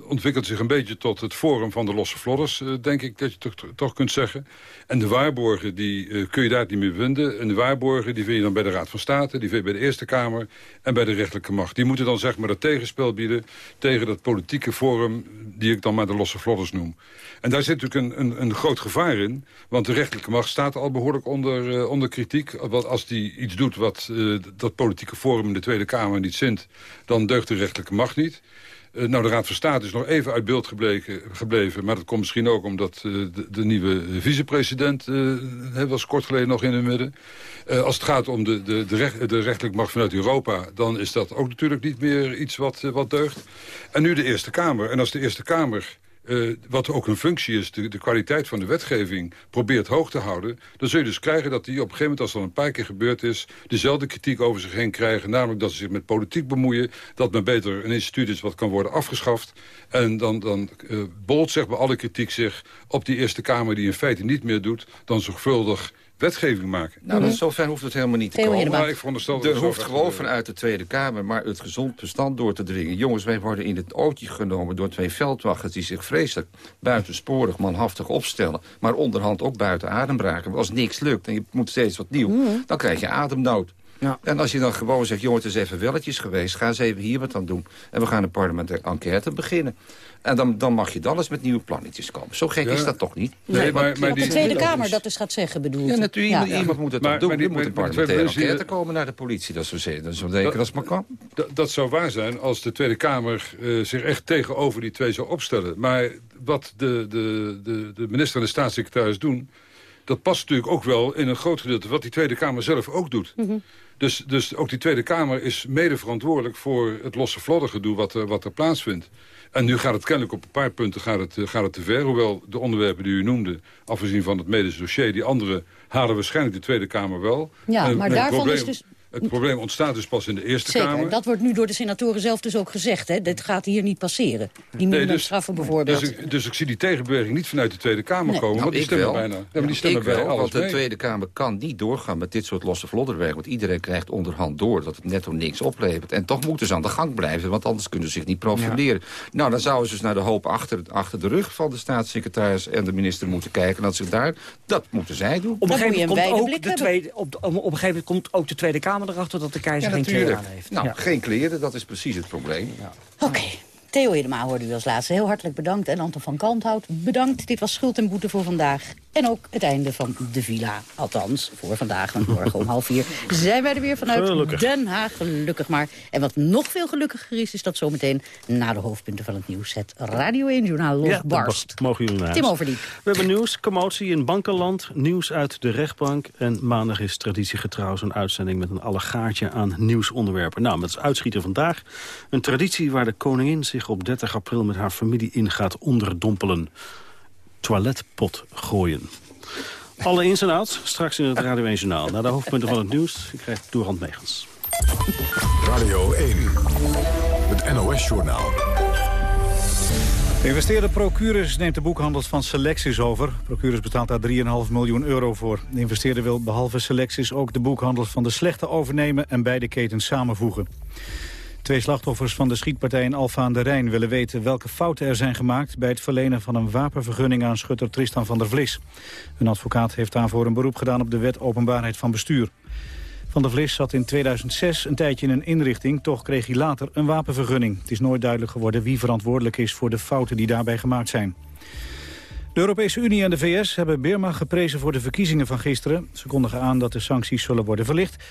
ontwikkelt zich een beetje tot het forum van de losse vlodders, denk ik dat je toch, toch kunt zeggen. En de waarborgen, die eh, kun je daar niet meer vinden. En de waarborgen, die vind je dan bij de Raad van State, die vind je bij de Eerste Kamer en bij de rechterlijke macht. Die moeten dan zeg maar dat tegenspel tegen dat politieke forum, die ik dan maar de losse vlodders noem. En daar zit natuurlijk een, een, een groot gevaar in, want de rechterlijke macht staat al behoorlijk onder, eh, onder kritiek. Want als die iets doet wat eh, dat politieke forum in de Tweede Kamer niet zint, dan deugt de rechterlijke macht niet. Eh, nou, de Raad van State is nog even uit beeld gebleken, gebleven. Maar dat komt misschien ook omdat eh, de, nieuwe vicepresident... hè, was kort geleden nog in het midden. Als het gaat om de, de, de, recht, de rechterlijke macht vanuit Europa... dan is dat ook natuurlijk niet meer iets wat, wat deugt. En nu de Eerste Kamer. En als de Eerste Kamer... eh, wat ook een functie is, de, de kwaliteit van de wetgeving probeert hoog te houden... dan zul je dus krijgen dat die op een gegeven moment, als dat een paar keer gebeurd is... dezelfde kritiek over zich heen krijgen. Namelijk dat ze zich met politiek bemoeien. Dat men beter een instituut is wat kan worden afgeschaft. En dan, dan eh, bolt zeg maar alle kritiek zich op die Eerste Kamer... die in feite niet meer doet dan zorgvuldig wetgeving maken. Nou, dat zover hoeft het helemaal niet te Theo komen. Maar ik veronderstel dat Er het hoeft gewoon vanuit de Tweede Kamer maar het gezond bestand door te dringen. Jongens, wij worden in het ootje genomen door twee veldwachters... die zich vreselijk buitensporig manhaftig opstellen... maar onderhand ook buiten adem braken. Als niks lukt en je moet steeds wat nieuw, dan krijg je ademnood. Ja. En als je dan gewoon zegt, jongens, het is even welletjes geweest... ga eens even hier wat aan doen. En we gaan een parlementaire enquête beginnen. En dan, dan mag je dan eens met nieuwe plannetjes komen. Zo gek Ja. is dat toch niet? Nee, maar, maar Wat de die, Tweede Kamer dat dus gaat zeggen, bedoel Ja, natuurlijk. Iemand moet het Maar- doen. maar die- er moet een parlementaire Tweede enquête komen naar de politie. Dat is zo zeker. Dat is zo zeker als het maar kan. Dat, dat zou waar zijn als de Tweede Kamer eh, zich echt tegenover die twee zou opstellen. Maar wat de, de, de, de minister en de staatssecretaris doen... dat past natuurlijk ook wel in een groot gedeelte... wat die Tweede Kamer zelf ook doet. Dus, dus ook die Tweede Kamer is mede verantwoordelijk... voor het losse vloddergedoe wat, er- wat er plaatsvindt. En nu gaat het kennelijk op een paar punten gaat het, eh, gaat het te ver. Hoewel de onderwerpen die u noemde, afgezien van het medische dossier... die andere halen waarschijnlijk de Tweede Kamer wel. Ja, Eh, maar daarvan probleem, is dus- Het probleem ontstaat dus pas in de Eerste Kamer. Zeker, dat wordt nu door de senatoren zelf dus ook gezegd. Hè? Dit gaat hier niet passeren. Die Nee, minimumstraffen bijvoorbeeld. Dus ik, dus ik zie die tegenbeweging niet vanuit de Tweede Kamer Nee. komen. Nou, want die ik stemmen wel. bijna. Ja, maar die stemmen ik bij wel, alles want de mee. Tweede Kamer kan niet doorgaan met dit soort losse vlodderwerk. Want iedereen krijgt onderhand door dat het netto niks oplevert. En toch moeten ze aan de gang blijven, want anders kunnen ze zich niet profileren. Nou, dan zouden ze dus naar de hoop achter, achter de rug van de staatssecretaris en de minister moeten kijken. En dat ze daar, dat moeten zij doen. Op een, Dan gegeven moet je moment een komt wijde ook blik de tweede, op, op een gegeven moment komt ook de Tweede Kamer erachter dat de keizer Ja, geen kleren aan heeft. Nou, Ja. geen kleren, dat is precies het probleem. Oké. Theo Hedema hoorde u als laatste. Heel hartelijk bedankt. En Anton van Kalmthout, bedankt. Dit was Schuld en Boete voor vandaag. En ook het einde van de villa. Althans, voor vandaag, want morgen om half vier zijn wij er weer vanuit Gelukkig. Den Haag. Gelukkig maar. En wat nog veel gelukkiger is, is dat zometeen na de hoofdpunten van het nieuws... het Radio 1-journaal Ja, dat losbarst. mogen jullie naar. Tim Overdiep. We hebben nieuws, commotie in bankenland, nieuws uit de rechtbank... en maandag is traditiegetrouw zo'n uitzending met een allegaartje aan nieuwsonderwerpen. Nou, met als uitschieter vandaag een traditie waar de koningin zich op 30 april... met haar familie in gaat onderdompelen. Toiletpot gooien. Alle ins en outs, straks in het Radio 1 Journaal. Naar de hoofdpunten van het nieuws, ik krijg Doorhand Megens. Radio 1, het NOS-journaal. De investeerder Procurus neemt de boekhandels van Selectis over. Procurus betaalt daar 3,5 miljoen euro voor. De investeerder wil behalve Selectis ook de boekhandels van de slechte overnemen... en beide ketens samenvoegen. Twee slachtoffers van de schietpartij in Alfa aan de Rijn willen weten welke fouten er zijn gemaakt bij het verlenen van een wapenvergunning aan schutter Tristan van der Vlis. Een advocaat heeft daarvoor een beroep gedaan op de wet openbaarheid van bestuur. Van der Vlis zat in 2006 een tijdje in een inrichting, toch kreeg hij later een wapenvergunning. Het is nooit duidelijk geworden wie verantwoordelijk is voor de fouten die daarbij gemaakt zijn. De Europese Unie en de VS hebben Birma geprezen voor de verkiezingen van gisteren. Ze kondigen aan dat de sancties zullen worden verlicht.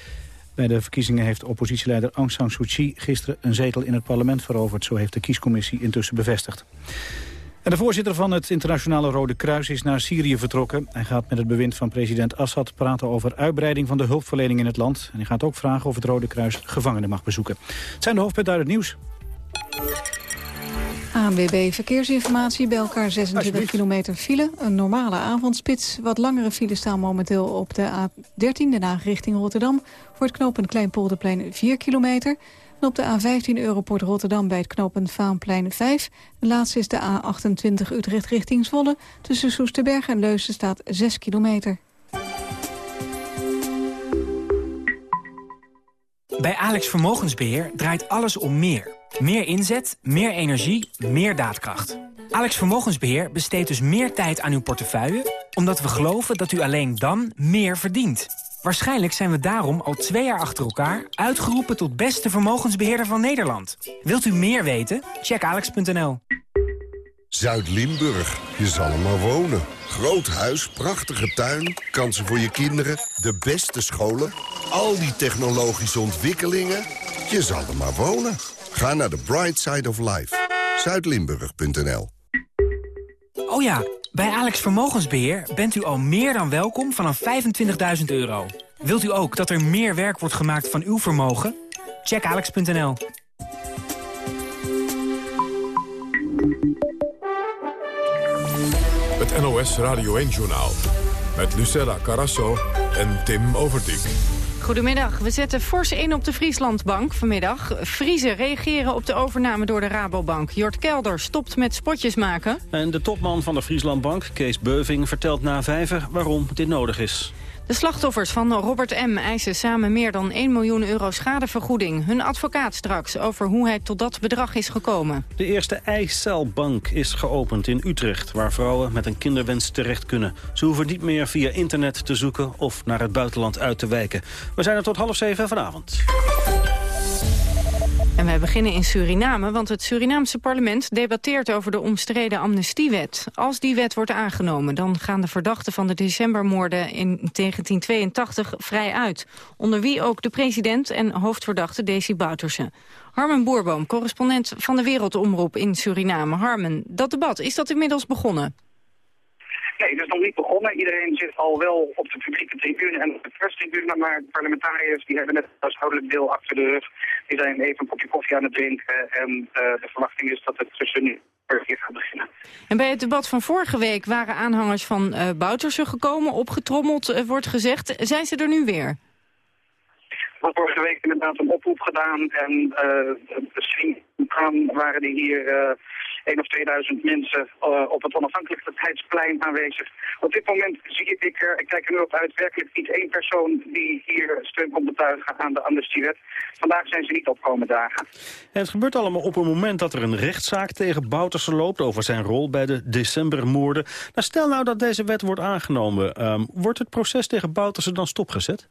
Bij de verkiezingen heeft oppositieleider Aung San Suu Kyi gisteren een zetel in het parlement veroverd. Zo heeft de kiescommissie intussen bevestigd. En de voorzitter van het internationale Rode Kruis is naar Syrië vertrokken. Hij gaat met het bewind van president Assad praten over uitbreiding van de hulpverlening in het land. En hij gaat ook vragen of het Rode Kruis gevangenen mag bezoeken. Het zijn de hoofdpunten uit het nieuws. ANWB Verkeersinformatie bij elkaar 26 kilometer file. Een normale avondspits. Wat langere files staan momenteel op de A13, Den Haag richting Rotterdam. Voor het knooppunt Kleinpolderplein 4 kilometer. En op de A15 Europort Rotterdam bij het knooppunt Vaanplein 5. De laatste is de A28 Utrecht richting Zwolle. Tussen Soesterberg en Leusden staat 6 kilometer. Bij Alex Vermogensbeheer draait alles om meer. Meer inzet, meer energie, meer daadkracht. Alex Vermogensbeheer besteedt dus meer tijd aan uw portefeuille... omdat we geloven dat u alleen dan meer verdient. Waarschijnlijk zijn we daarom al twee jaar achter elkaar... uitgeroepen tot beste vermogensbeheerder van Nederland. Wilt u meer weten? Check alex.nl. Zuid-Limburg, je zal er maar wonen. Groot huis, prachtige tuin, kansen voor je kinderen, de beste scholen... al die technologische ontwikkelingen, je zal er maar wonen. Ga naar de Bright Side of Life. Zuidlimburg.nl Oh ja, bij Alex Vermogensbeheer bent u al meer dan welkom vanaf 25.000 euro. Wilt u ook dat er meer werk wordt gemaakt van uw vermogen? Check alex.nl. Het NOS Radio 1-journaal. Met Lucella Carasso en Tim Overdiep. Goedemiddag. We zetten fors in op de Frieslandbank vanmiddag. Friese reageren op de overname door de Rabobank. Jort Kelder stopt met spotjes maken. En de topman van de Frieslandbank, Kees Beuving, vertelt na vijver waarom dit nodig is. De slachtoffers van Robert M. eisen samen meer dan 1 miljoen euro schadevergoeding. Hun advocaat straks over hoe hij tot dat bedrag is gekomen. De eerste eicelbank is geopend in Utrecht... waar vrouwen met een kinderwens terecht kunnen. Ze hoeven niet meer via internet te zoeken of naar het buitenland uit te wijken. We zijn er tot half zeven vanavond. En wij beginnen in Suriname, want het Surinaamse parlement debatteert over de omstreden amnestiewet. Als die wet wordt aangenomen, dan gaan de verdachten van de decembermoorden in 1982 vrij uit. Onder wie ook de president en hoofdverdachte Desi Bouterse. Harmen Boerboom, correspondent van de Wereldomroep in Suriname. Harmen, dat debat, is dat inmiddels begonnen? Nee, het is nog niet begonnen. Iedereen zit al wel op de publieke tribune en op de perstribune, maar de parlementariërs die hebben net het huishoudelijk deel achter de rug. Die zijn even een kopje koffie aan het drinken en uh, de verwachting is dat het tussen nu gaat beginnen. En bij het debat van vorige week waren aanhangers van uh, Bouterse gekomen, opgetrommeld uh, wordt gezegd. Zijn ze er nu weer? Er vorige week inderdaad een oproep gedaan en uh, misschien waren die hier uh, 1 of 2000 mensen uh, op het onafhankelijkheidsplein aanwezig. Op dit moment zie ik, uh, ik kijk er nu op uit, werkelijk niet één persoon die hier steun komt betuigen aan de amnestiewet. Vandaag zijn ze niet opkomen dagen. En het gebeurt allemaal op een moment dat er een rechtszaak tegen Bouterse loopt over zijn rol bij de decembermoorden. Nou, stel nou dat deze wet wordt aangenomen. Um, wordt het proces tegen Bouterse dan stopgezet?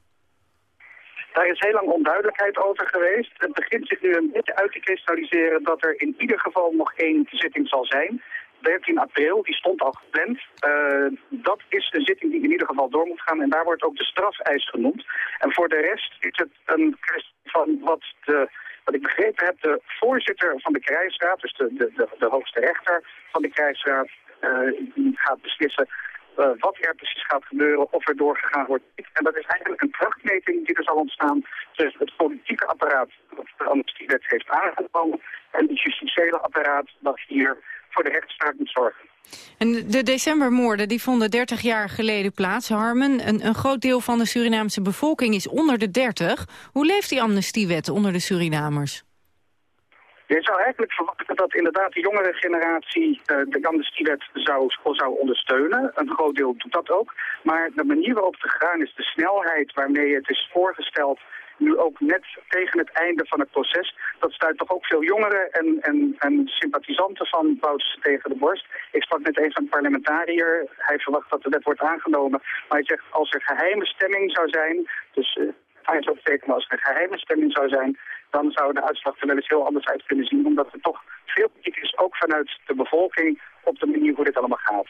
Daar is heel lang onduidelijkheid over geweest. Het begint zich nu een beetje uit te kristalliseren dat er in ieder geval nog één zitting zal zijn. 13 april, die stond al gepland. Uh, dat is een zitting die in ieder geval door moet gaan en daar wordt ook de strafeis genoemd. En voor de rest is het een kwestie van wat de wat ik begrepen heb, de voorzitter van de krijgsraad, dus de, de, de, de hoogste rechter van de krijgsraad, uh, die gaat beslissen uh, wat er precies gaat gebeuren, of er doorgegaan wordt. En dat is eigenlijk een krachtmeting die er zal ontstaan tussen het politieke apparaat dat de amnestiewet heeft aangenomen en het justitiële apparaat dat hier voor de rechtsstaat moet zorgen. En de decembermoorden die vonden 30 jaar geleden plaats. Harmen, een, een groot deel van de Surinaamse bevolking is onder de 30. Hoe leeft die amnestiewet onder de Surinamers? Je zou eigenlijk verwachten dat inderdaad de jongere generatie uh, de amnestiewet zou, zou ondersteunen. Een groot deel doet dat ook. Maar de manier waarop het gegaan is, de snelheid waarmee het is voorgesteld nu ook net tegen het einde van het proces. Dat stuit toch ook veel jongeren en, en, en sympathisanten van Bouts tegen de borst. Ik sprak net even een parlementariër. Hij verwacht dat de wet wordt aangenomen. Maar hij zegt als er geheime stemming zou zijn... dus uh, hij zou betekenen als er geheime stemming zou zijn... dan zou de uitslag er wel eens heel anders uit kunnen zien. Omdat er toch veel kritiek is, ook vanuit de bevolking... op de manier hoe dit allemaal gaat.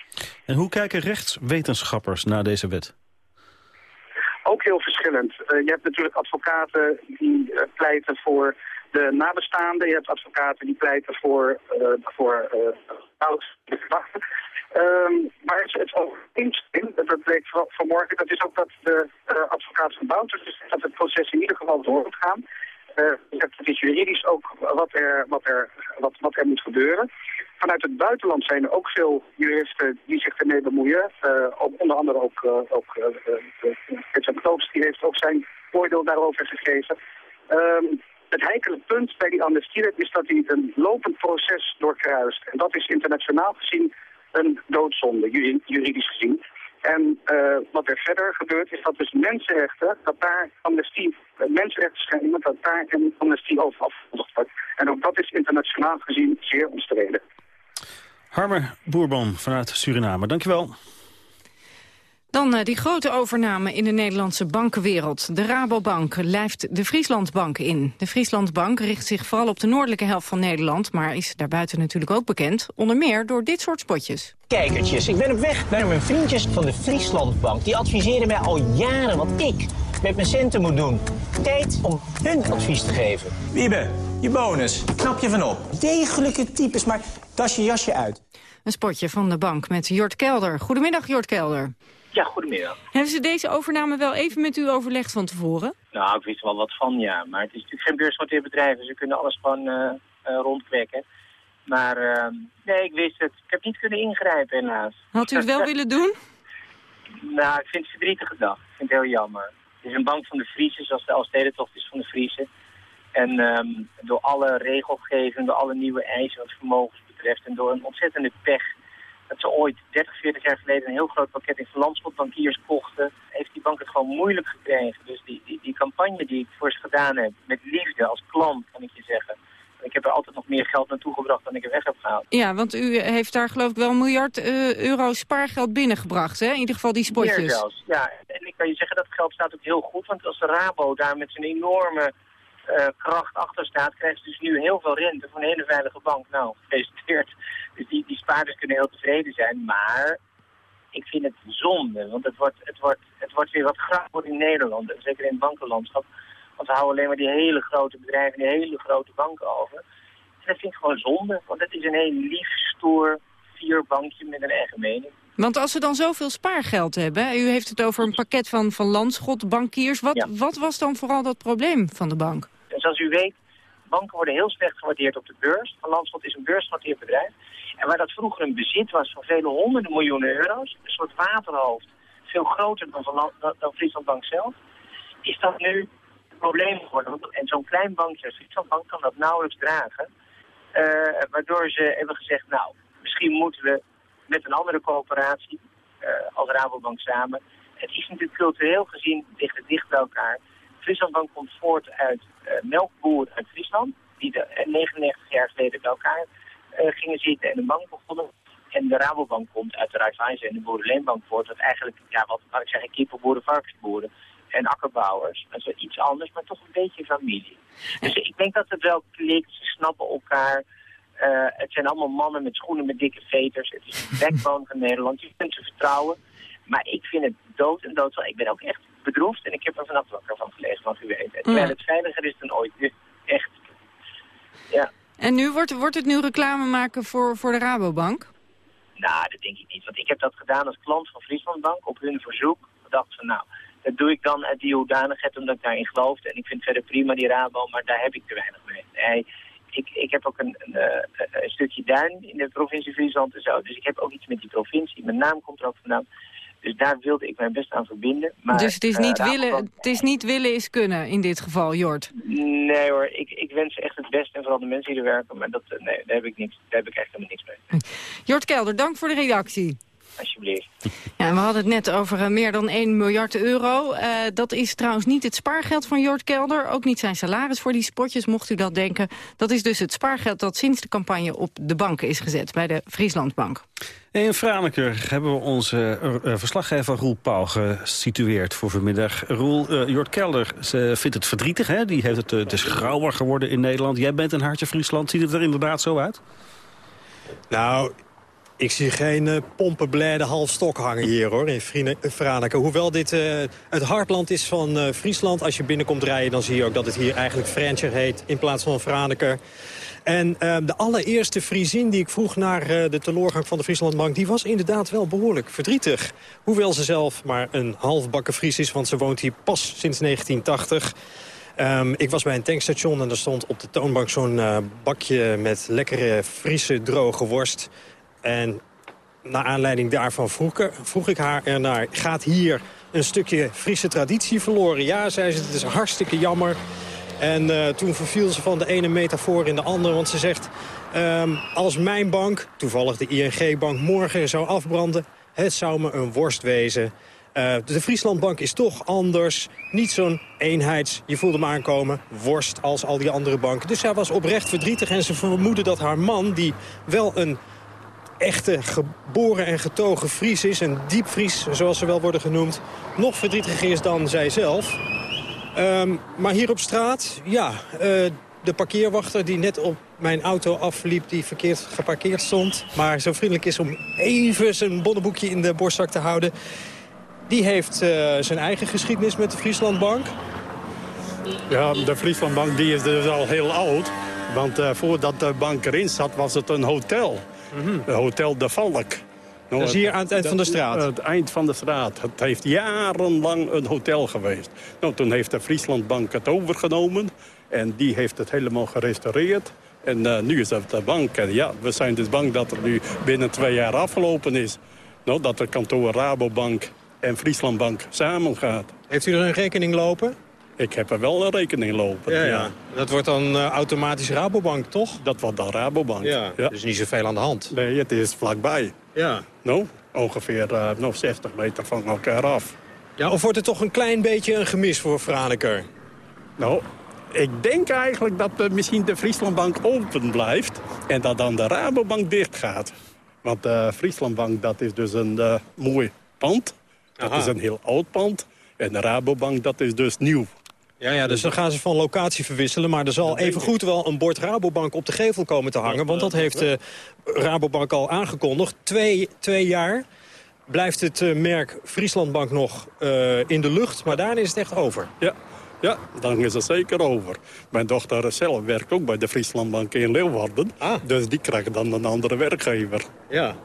En hoe kijken rechtswetenschappers naar deze wet? ook heel verschillend. Uh, je hebt natuurlijk advocaten die uh, pleiten voor de nabestaanden. Je hebt advocaten die pleiten voor, uh, voor ouders de verdachten. Um, waar ze het eens zijn, dat bleek vanmorgen, dat is ook dat de advocaat van Bouters, dus dat het proces in ieder geval door moet gaan. Uh, het is juridisch ook wat er, wat, er, wat, wat er moet gebeuren. Vanuit het buitenland zijn er ook veel juristen die zich ermee bemoeien. Uh, onder andere ook, uh, ook uh, Knoops, die heeft ook zijn oordeel daarover gegeven. Um, het heikele punt bij die amnestiewet is dat hij een lopend proces doorkruist. En dat is internationaal gezien een doodzonde, juridisch gezien. En uh, wat er verder gebeurt is dat dus mensenrechten, dat daar amnestie, mensenrechten schendingen, dat daar een amnestie over afgevolgd wordt. En ook dat is internationaal gezien zeer omstreden. Harmer Boerboom vanuit Suriname, dankjewel. Dan uh, die grote overname in de Nederlandse bankenwereld. De Rabobank lijft de Frieslandbank in. De Frieslandbank richt zich vooral op de noordelijke helft van Nederland... maar is daarbuiten natuurlijk ook bekend, onder meer door dit soort spotjes. Kijkertjes, ik ben op weg naar mijn vriendjes van de Frieslandbank. Die adviseren mij al jaren wat ik met mijn centen moet doen. Tijd om hun advies te geven. Wiebe, je bonus. Knap je van op. Degelijke types, maar tas je jasje uit. Een spotje van de bank met Jort Kelder. Goedemiddag, Jort Kelder. Ja, goedemiddag. Hebben ze deze overname wel even met u overlegd van tevoren? Nou, ik wist er wel wat van, ja. Maar het is natuurlijk geen beursgenoteerd bedrijf. Ze kunnen alles gewoon uh, uh, rondkwekken. Maar uh, nee, ik wist het. Ik heb niet kunnen ingrijpen, helaas. Had u het wel willen doen? Nou, ik vind het verdrietige dag. Ik vind het heel jammer. Het is een bank van de Friese, zoals de Elfstedentocht is van de Friese. En um, door alle regelgeving, door alle nieuwe eisen wat vermogens betreft... en door een ontzettende pech dat ze ooit 30, 40 jaar geleden een heel groot pakket in bankiers kochten, heeft die bank het gewoon moeilijk gekregen. Dus die, die, die campagne die ik voor ze gedaan heb, met liefde als klant, kan ik je zeggen. Ik heb er altijd nog meer geld naartoe gebracht dan ik er weg heb gehaald. Ja, want u heeft daar geloof ik wel een miljard uh, euro spaargeld binnengebracht, hè? In ieder geval die spotjes. Meer zelfs, ja. En ik kan je zeggen, dat geld staat ook heel goed. Want als de Rabo daar met zijn enorme uh, kracht achter staat, krijgt ze dus nu heel veel rente voor een hele veilige bank. Nou, gefeliciteerd. Dus die, die spaarders kunnen heel tevreden zijn. Maar ik vind het zonde, want het wordt, het wordt, het wordt weer wat grappig in Nederland. Zeker in het bankenlandschap. Want we houden alleen maar die hele grote bedrijven, die hele grote banken over. En dat vind ik gewoon zonde, want het is een heel lief, stoer vierbankje met een eigen mening. Want als ze dan zoveel spaargeld hebben, u heeft het over een pakket van, van landschot, bankiers. Wat, ja. wat was dan vooral dat probleem van de bank? Zoals u weet, banken worden heel slecht gewaardeerd op de beurs. Van Landschot is een beursgenoteerd bedrijf. En waar dat vroeger een bezit was van vele honderden miljoenen euro's, een soort waterhoofd, veel groter dan, van, dan, dan Frieslandbank zelf, is dat nu een probleem geworden. En zo'n klein bankje als Frieslandbank kan dat nauwelijks dragen. Uh, waardoor ze hebben gezegd, nou, misschien moeten we met een andere coöperatie, uh, als Rabobank samen, het is natuurlijk cultureel gezien dicht dicht bij elkaar. Frieslandbank komt voort uit uh, melkboeren uit Friesland, die de, 99 jaar geleden bij elkaar uh, gingen zitten en een bank begonnen. En de Rabobank komt uit de Raiffeisen en de Boerenleenbank voort. Dat eigenlijk, ja, wat kan ik zeggen, kippenboeren, varkensboeren. en akkerbouwers. Dat is iets anders, maar toch een beetje familie. Dus ik denk dat het wel klikt, ze snappen elkaar. Eh, het zijn allemaal mannen met schoenen met dikke veters. Het is de backbone van Nederland. Je kunt ze vertrouwen. Maar ik vind het dood en dood. Ik ben ook echt bedroefd en ik heb er vannacht wakker van gelegen, u weet. Terwijl het veiliger is dan ooit. Dus echt. Ja. En nu wordt, wordt het nu reclame maken voor, voor de Rabobank? Nou, dat denk ik niet. Want ik heb dat gedaan als klant van Frieslandbank op hun verzoek. Ik dacht van nou, dat doe ik dan uit die hoedanigheid omdat ik daarin geloofde. En ik vind verder prima die Rabo, maar daar heb ik te weinig mee. Ik, ik heb ook een, een, eh, een, stukje duin in de provincie Friesland en zo. Dus ik heb ook iets met die provincie. Mijn naam komt er ook vandaan. Dus daar wilde ik mij best aan verbinden. Maar, dus het is, niet uh, willen, het is niet willen is kunnen in dit geval, Jort? Nee hoor, ik, ik wens echt het beste en vooral de mensen die er werken. Maar dat, eh, nee, daar, heb ik niks, daar heb ik echt helemaal niks mee. Jort Kelder, dank voor de reactie. Alsjeblieft. Ja, we hadden het net over uh, meer dan 1 miljard euro. Uh, dat is trouwens niet het spaargeld van Jort Kelder. Ook niet zijn salaris voor die spotjes, mocht u dat denken. Dat is dus het spaargeld dat sinds de campagne op de banken is gezet. Bij de Frieslandbank. In Franeker hebben we onze uh, verslaggever Roel Pauw gesitueerd voor vanmiddag. Roel, Jort Kelder vindt het verdrietig, hè? Die heeft het, het is grauwer geworden in Nederland. Jij bent een hartje Friesland. Ziet het er inderdaad zo uit? Nou, ik zie geen uh, pompenblijde halfstok hangen hier hoor, in Franeker. Hoewel dit uh, het hartland is van Friesland. Als je binnenkomt rijden, dan zie je ook dat het hier eigenlijk Frencher heet... in plaats van Franeker. En de allereerste Friesin die ik vroeg naar de teloorgang van de Frieslandbank... die was inderdaad wel behoorlijk verdrietig. Hoewel ze zelf maar een halfbakken Fries is, want ze woont hier pas sinds 1980... Um, ik was bij een tankstation en er stond op de toonbank zo'n bakje met lekkere Friese droge worst. En naar aanleiding daarvan vroeg, vroeg ik haar ernaar... gaat hier een stukje Friese traditie verloren? Ja, zei ze, het is hartstikke jammer. En uh, toen verviel ze van de ene metafoor in de andere. Want ze zegt, um, als mijn bank, toevallig de ING-bank, morgen zou afbranden... het zou me een worst wezen... Uh, de Frieslandbank is toch anders. Niet zo'n eenheids, je voelde hem aankomen, worst als al die andere banken. Dus zij was oprecht verdrietig en ze vermoedde dat haar man... die wel een echte geboren en getogen Fries is, een diepvries zoals ze wel worden genoemd... nog verdrietiger is dan zijzelf. Um, maar hier op straat, ja, uh, de parkeerwachter die net op mijn auto afliep... die verkeerd geparkeerd stond, maar zo vriendelijk is om even zijn bonnenboekje in de borstzak te houden... Die heeft uh, zijn eigen geschiedenis met de Frieslandbank. Ja, de Frieslandbank die is dus al heel oud. Want uh, voordat de bank erin zat, was het een hotel. Mm -hmm. Hotel de Valk. Nou, dat is hier aan het eind dat, van de straat? Het eind van de straat. Het heeft jarenlang een hotel geweest. Nou, toen heeft de Frieslandbank het overgenomen. En die heeft het helemaal gerestaureerd. En uh, nu is het de bank. En ja, we zijn dus bang dat het nu binnen twee jaar afgelopen is. Nou, dat de kantoor Rabobank en Frieslandbank samen gaat. Heeft u er een rekening lopen? Ik heb er wel een rekening lopen, ja. ja. Dat wordt dan uh, automatisch Rabobank, toch? Dat wordt dan Rabobank, ja. ja. Dus niet zoveel aan de hand? Nee, het is vlakbij. Ja. Nou, ongeveer uh, nog 60 meter van elkaar af. Ja, of wordt het toch een klein beetje een gemis voor Franeker? Nou, ik denk eigenlijk dat uh, misschien de Frieslandbank open blijft... en dat dan de Rabobank dicht gaat. Want de Frieslandbank, dat is dus een mooi pand... Dat Aha. is een heel oud pand. En de Rabobank, dat is dus nieuw. Ja, ja, dus dan gaan ze van locatie verwisselen. Maar er zal even goed wel een bord Rabobank op de gevel komen te hangen. Want dat heeft de Rabobank al aangekondigd. Twee, twee jaar blijft het uh, merk Frieslandbank nog uh, in de lucht. Maar daarna is het echt over. Ja, ja, dan is het zeker over. Mijn dochter zelf werkt ook bij de Frieslandbank in Leeuwarden. Ah. Dus die krijgt dan een andere werkgever. Ja.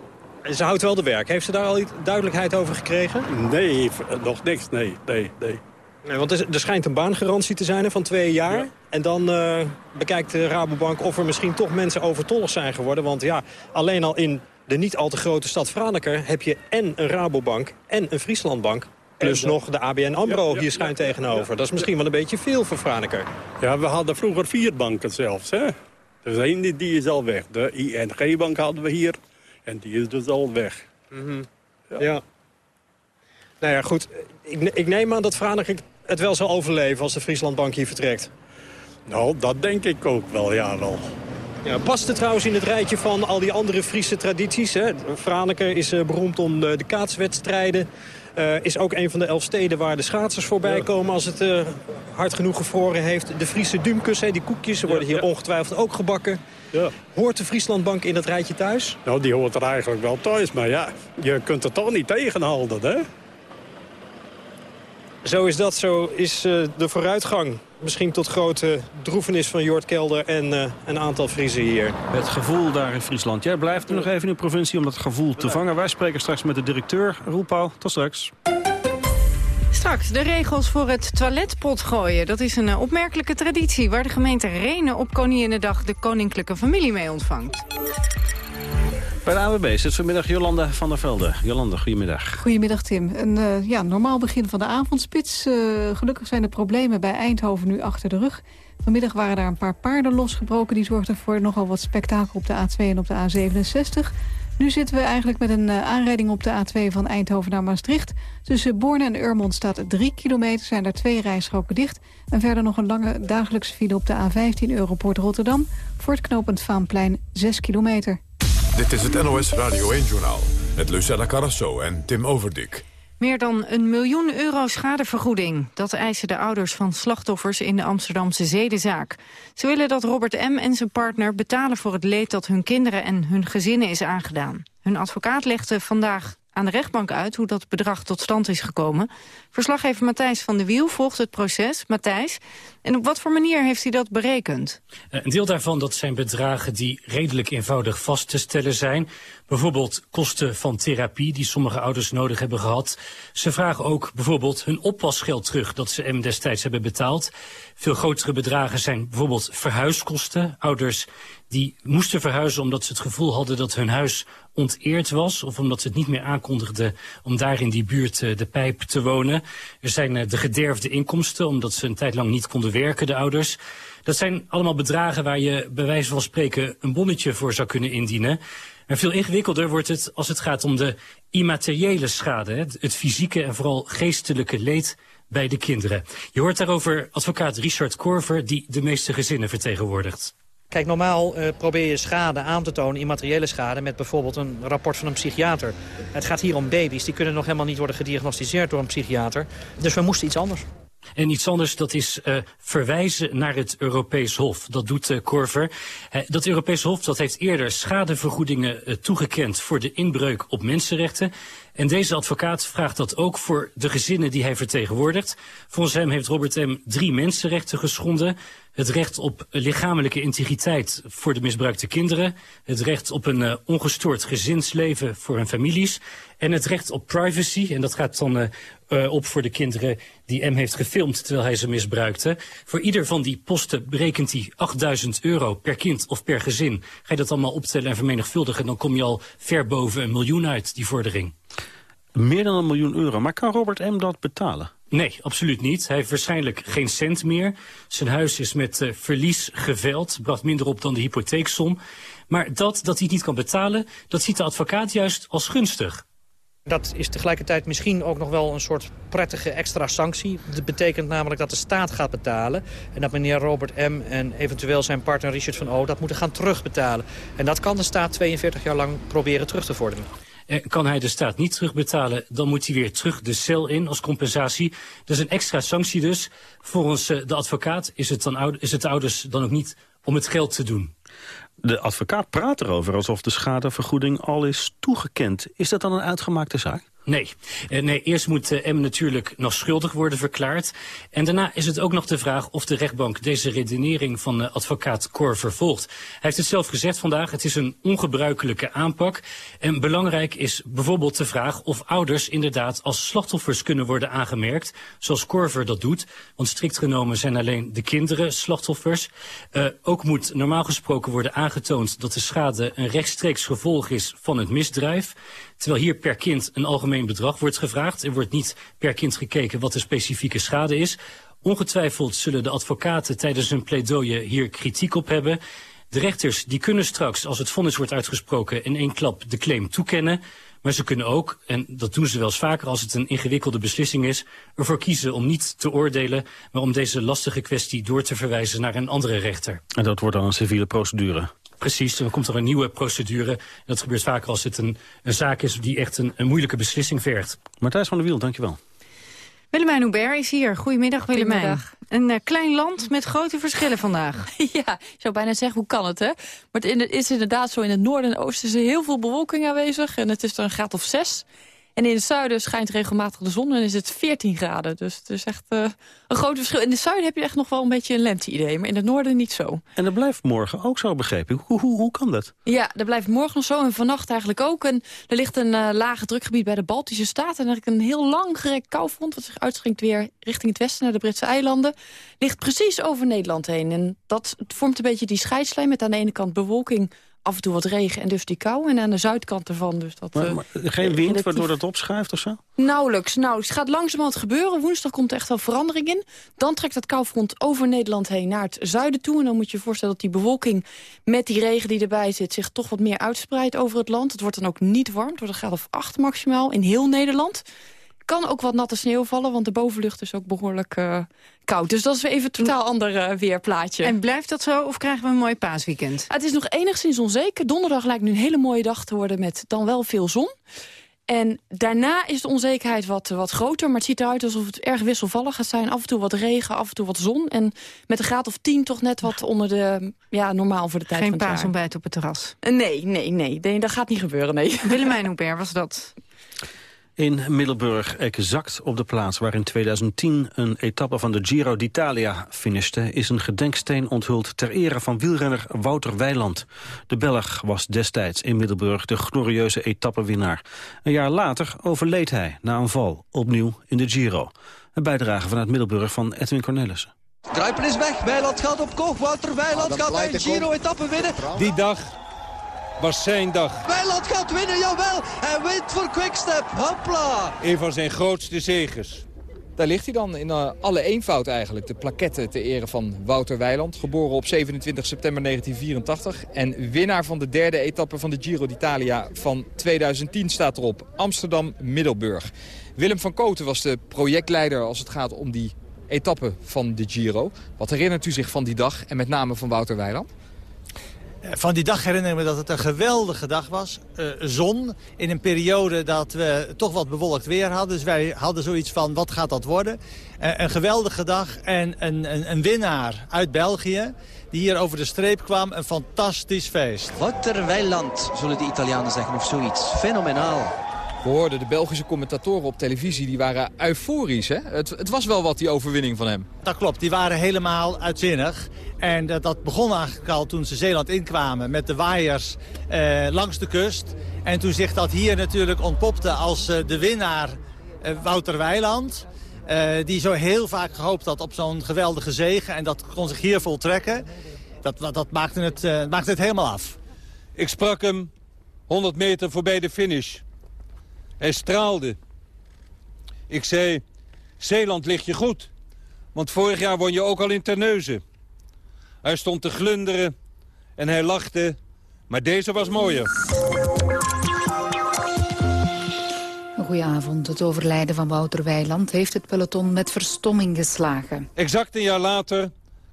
En ze houdt wel de werk. Heeft ze daar al duidelijkheid over gekregen? Nee, nog niks. Nee, nee, nee. Nee want er, schijnt een baangarantie te zijn van twee jaar. Ja. En dan uh, bekijkt de Rabobank of er misschien toch mensen overtollig zijn geworden. Want ja, alleen al in de niet al te grote stad Franeker... heb je en een Rabobank en een Frieslandbank. Plus nog de ABN AMRO ja, ja, hier schuin tegenover. Dat is misschien wel een beetje veel voor Franeker. Ja, we hadden vroeger vier banken zelfs. Hè? Dus één die is al weg. De ING-bank hadden we hier. En die is dus al weg. Mm -hmm. ja. ja. Nou ja, goed. Ik, ik neem aan dat Franeker het wel zal overleven als de Frieslandbank hier vertrekt. Nou, dat denk ik ook wel, ja wel. Ja, past het trouwens in het rijtje van al die andere Friese tradities. Hè? Franeker is uh, beroemd om de, de kaatswedstrijden. Uh, is ook een van de elf steden waar de schaatsers voorbij komen als het uh, hard genoeg gevroren heeft. De Friese dumkus, die koekjes, worden hier ongetwijfeld ook gebakken. Ja. Hoort de Frieslandbank in dat rijtje thuis? Nou, die hoort er eigenlijk wel thuis. Maar ja, je kunt het toch niet tegenhouden, hè? Zo is dat, zo is uh, de vooruitgang. Misschien tot grote droefenis van Jort Kelder en uh, een aantal Friesen hier. Het gevoel daar in Friesland. Jij blijft er nog even in de provincie om dat gevoel te vangen. Wij spreken straks met de directeur, Roel Pauw. Tot straks. Straks de regels voor het toiletpot gooien. Dat is een uh, opmerkelijke traditie waar de gemeente Renen op Koninginnedag de koninklijke familie mee ontvangt. Bij de AWB zit vanmiddag Jolanda van der Velde. Jolanda, goedemiddag. Goedemiddag Tim. Een uh, ja, normaal begin van de avondspits. Uh, gelukkig zijn de problemen bij Eindhoven nu achter de rug. Vanmiddag waren daar een paar paarden losgebroken. Die zorgden voor nogal wat spektakel op de A2 en op de A67. Nu zitten we eigenlijk met een uh, aanrijding op de A2 van Eindhoven naar Maastricht. Tussen Borne en Urmond staat 3 kilometer, zijn er twee rijstroken dicht. En verder nog een lange dagelijkse file op de A15 Europort Rotterdam... voor het knooppunt Vaanplein 6 kilometer. Dit is het NOS Radio 1-journaal met Lucella Carrasso en Tim Overdik. Meer dan een miljoen euro schadevergoeding. Dat eisen de ouders van slachtoffers in de Amsterdamse zedenzaak. Ze willen dat Robert M. en zijn partner betalen voor het leed dat hun kinderen en hun gezinnen is aangedaan. Hun advocaat legde vandaag aan de rechtbank uit hoe dat bedrag tot stand is gekomen. Verslaggever Matthijs van de Wiel volgt het proces. Matthijs, en op wat voor manier heeft hij dat berekend? Eh, een deel daarvan dat zijn bedragen die redelijk eenvoudig vast te stellen zijn. Bijvoorbeeld kosten van therapie die sommige ouders nodig hebben gehad. Ze vragen ook bijvoorbeeld hun oppasgeld terug dat ze hem destijds hebben betaald. Veel grotere bedragen zijn bijvoorbeeld verhuiskosten. Ouders die moesten verhuizen omdat ze het gevoel hadden dat hun huis onteerd was... of omdat ze het niet meer aankondigden om daar in die buurt uh, de pijp te wonen. Er zijn uh, de gederfde inkomsten omdat ze een tijd lang niet konden werken, de ouders. Dat zijn allemaal bedragen waar je bij wijze van spreken een bonnetje voor zou kunnen indienen. Maar veel ingewikkelder wordt het als het gaat om de immateriële schade. Het fysieke en vooral geestelijke leed bij de kinderen. Je hoort daarover advocaat Richard Korver, die de meeste gezinnen vertegenwoordigt. Kijk, normaal uh, probeer je schade aan te tonen, immateriële schade... met bijvoorbeeld een rapport van een psychiater. Het gaat hier om baby's, die kunnen nog helemaal niet worden gediagnosticeerd door een psychiater. Dus we moesten iets anders. En iets anders, dat is uh, verwijzen naar het Europees Hof. Dat doet Korver. Uh, dat Europees Hof dat heeft eerder schadevergoedingen toegekend... voor de inbreuk op mensenrechten. En deze advocaat vraagt dat ook voor de gezinnen die hij vertegenwoordigt. Volgens hem heeft Robert M. drie mensenrechten geschonden. Het recht op lichamelijke integriteit voor de misbruikte kinderen. Het recht op een uh, ongestoord gezinsleven voor hun families. En het recht op privacy. En dat gaat dan uh, uh, op voor de kinderen die M heeft gefilmd terwijl hij ze misbruikte. Voor ieder van die posten berekent hij 8000 euro per kind of per gezin. Ga je dat allemaal optellen en vermenigvuldigen... dan kom je al ver boven een miljoen uit, die vordering. Meer dan een miljoen euro. Maar kan Robert M. dat betalen? Nee, absoluut niet. Hij heeft waarschijnlijk geen cent meer. Zijn huis is met uh, verlies geveld, bracht minder op dan de hypotheeksom. Maar dat, dat hij het niet kan betalen, dat ziet de advocaat juist als gunstig. Dat is tegelijkertijd misschien ook nog wel een soort prettige extra sanctie. Dat betekent namelijk dat de staat gaat betalen. En dat meneer Robert M. en eventueel zijn partner Richard van O. dat moeten gaan terugbetalen. En dat kan de staat 42 jaar lang proberen terug te vorderen. Kan hij de staat niet terugbetalen, dan moet hij weer terug de cel in als compensatie. Dat is een extra sanctie dus. Volgens de advocaat is het, dan, is het de ouders dan ook niet om het geld te doen. De advocaat praat erover alsof de schadevergoeding al is toegekend. Is dat dan een uitgemaakte zaak? Nee. nee, eerst moet M natuurlijk nog schuldig worden verklaard. En daarna is het ook nog de vraag of de rechtbank deze redenering van advocaat Cor vervolgt. Hij heeft het zelf gezegd vandaag, het is een ongebruikelijke aanpak. En belangrijk is bijvoorbeeld de vraag of ouders inderdaad als slachtoffers kunnen worden aangemerkt. Zoals Corver dat doet. Want strikt genomen zijn alleen de kinderen slachtoffers. Ook moet normaal gesproken worden aangetoond dat de schade een rechtstreeks gevolg is van het misdrijf. Terwijl hier per kind een algemeen bedrag wordt gevraagd. Er wordt niet per kind gekeken wat de specifieke schade is. Ongetwijfeld zullen de advocaten tijdens hun pleidooi hier kritiek op hebben. De rechters die kunnen straks, als het vonnis wordt uitgesproken, in één klap de claim toekennen. Maar ze kunnen ook, en dat doen ze wel eens vaker als het een ingewikkelde beslissing is, ervoor kiezen om niet te oordelen, maar om deze lastige kwestie door te verwijzen naar een andere rechter. En dat wordt dan een civiele procedure? Precies, dan komt er een nieuwe procedure. Dat gebeurt vaker als het een, een zaak is die echt een, een moeilijke beslissing vergt. Martijs van der Wiel, dankjewel. Willemijn Hubert is hier. Goedemiddag, Willemijn. Goedemiddag. Een uh, klein land met grote verschillen vandaag. ja, ik zou bijna zeggen, hoe kan het, hè? Maar het is inderdaad zo, in het noorden en oosten is er heel veel bewolking aanwezig. En het is er een graad of zes. En in het zuiden schijnt regelmatig de zon en is het 14 graden. Dus het is echt uh, een groot verschil. In het zuiden heb je echt nog wel een beetje een lente-idee, maar in het noorden niet zo. En dat blijft morgen ook zo, begrepen. Hoe, hoe, hoe kan dat? Ja, dat blijft morgen nog zo en vannacht eigenlijk ook. En er ligt een uh, lage drukgebied bij de Baltische Staten. En eigenlijk een heel lang gerekt koufront dat zich uitschenkt weer richting het westen naar de Britse eilanden. Ligt precies over Nederland heen. En dat vormt een beetje die scheidslijn met aan de ene kant bewolking af en toe wat regen en dus die kou. En aan de zuidkant ervan dus dat... Maar, maar uh, geen wind relatief... waardoor dat opschuift of zo? Nauwelijks, nauwelijks. Het gaat langzamerhand gebeuren. Woensdag komt er echt wel verandering in. Dan trekt dat koufront over Nederland heen naar het zuiden toe. En dan moet je je voorstellen dat die bewolking met die regen die erbij zit... zich toch wat meer uitspreidt over het land. Het wordt dan ook niet warm. Het wordt een graad of 8 maximaal in heel Nederland kan ook wat natte sneeuw vallen, want de bovenlucht is ook behoorlijk uh, koud. Dus dat is even een totaal ander uh, weerplaatje. En blijft dat zo of krijgen we een mooi paasweekend? Het is nog enigszins onzeker. Donderdag lijkt nu een hele mooie dag te worden met dan wel veel zon. En daarna is de onzekerheid wat, wat groter. Maar het ziet eruit alsof het erg wisselvallig gaat zijn. Af en toe wat regen, af en toe wat zon. En met een graad of 10 toch net wat onder de... Ja, normaal voor de tijd Geen van het jaar. paasontbijt op het terras? Nee, nee, nee, nee. Dat gaat niet gebeuren, nee. Willemijn Hubert was dat. In Middelburg, exact op de plaats waar in 2010 een etappe van de Giro d'Italia finishte... is een gedenksteen onthuld ter ere van wielrenner Wouter Weiland. De Belg was destijds in Middelburg de glorieuze etappewinnaar. Een jaar later overleed hij na een val, opnieuw in de Giro. Een bijdrage vanuit Middelburg van Edwin Cornelissen. Druipen is weg, Weiland gaat op koog, Wouter Weiland gaat bij een Giro-etappe winnen. Die dag was zijn dag. Weiland gaat winnen, jawel. Hij wint voor Quickstep. Hopla. Een van zijn grootste zegens. Daar ligt hij dan in uh, alle eenvoud eigenlijk. De plaquette ter ere van Wouter Weiland. Geboren op 27 september 1984. En winnaar van de derde etappe van de Giro d'Italia van 2010 staat erop. Amsterdam-Middelburg. Willem van Koten was de projectleider als het gaat om die etappe van de Giro. Wat herinnert u zich van die dag en met name van Wouter Weiland? Van die dag herinner ik me dat het een geweldige dag was. Uh, zon in een periode dat we toch wat bewolkt weer hadden. Dus wij hadden zoiets van, wat gaat dat worden? Uh, een geweldige dag en een, een, een, winnaar uit België... die hier over de streep kwam. Een fantastisch feest. Wouter Weiland, zullen de Italianen zeggen, of zoiets. Fenomenaal. We hoorden de Belgische commentatoren op televisie, die waren euforisch. Hè? Het, het was wel wat, die overwinning van hem. Dat klopt, die waren helemaal uitzinnig. En dat, dat begon eigenlijk al toen ze Zeeland inkwamen met de waaiers eh, langs de kust. En toen zich dat hier natuurlijk ontpopte als uh, de winnaar Wouter Weiland. die zo heel vaak gehoopt had op zo'n geweldige zege. En dat kon zich hier voltrekken. Dat, dat, dat maakte, het, maakte het helemaal af. Ik sprak hem 100 meter voorbij de finish. Hij straalde. Ik zei, Zeeland ligt je goed. Want vorig jaar won je ook al in Terneuzen. Hij stond te glunderen en hij lachte. Maar deze was mooier. Goedenavond. Het overlijden van Wouter Weiland heeft het peloton met verstomming geslagen. Exact een jaar later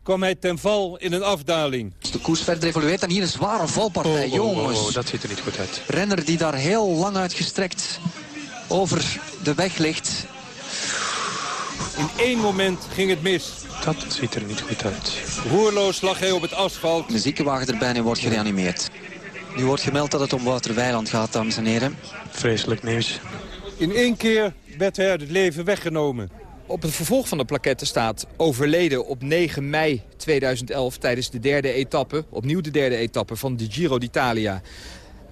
kwam hij ten val in een afdaling. De koers verder evolueert en hier een zware valpartij, oh, jongens. Oh, oh, dat ziet er niet goed uit. Renner die daar heel lang uitgestrekt over de weg ligt. In één moment ging het mis. Dat ziet er niet goed uit. Roerloos lag hij op het asfalt. De ziekenwagen erbij en wordt gereanimeerd. Nu wordt gemeld dat het om Wouter Weiland gaat, dames en heren. Vreselijk nieuws. In één keer werd hij uit het leven weggenomen. Op het vervolg van de plaquette staat overleden op 9 mei 2011... tijdens de derde etappe, opnieuw de derde etappe van de Giro d'Italia.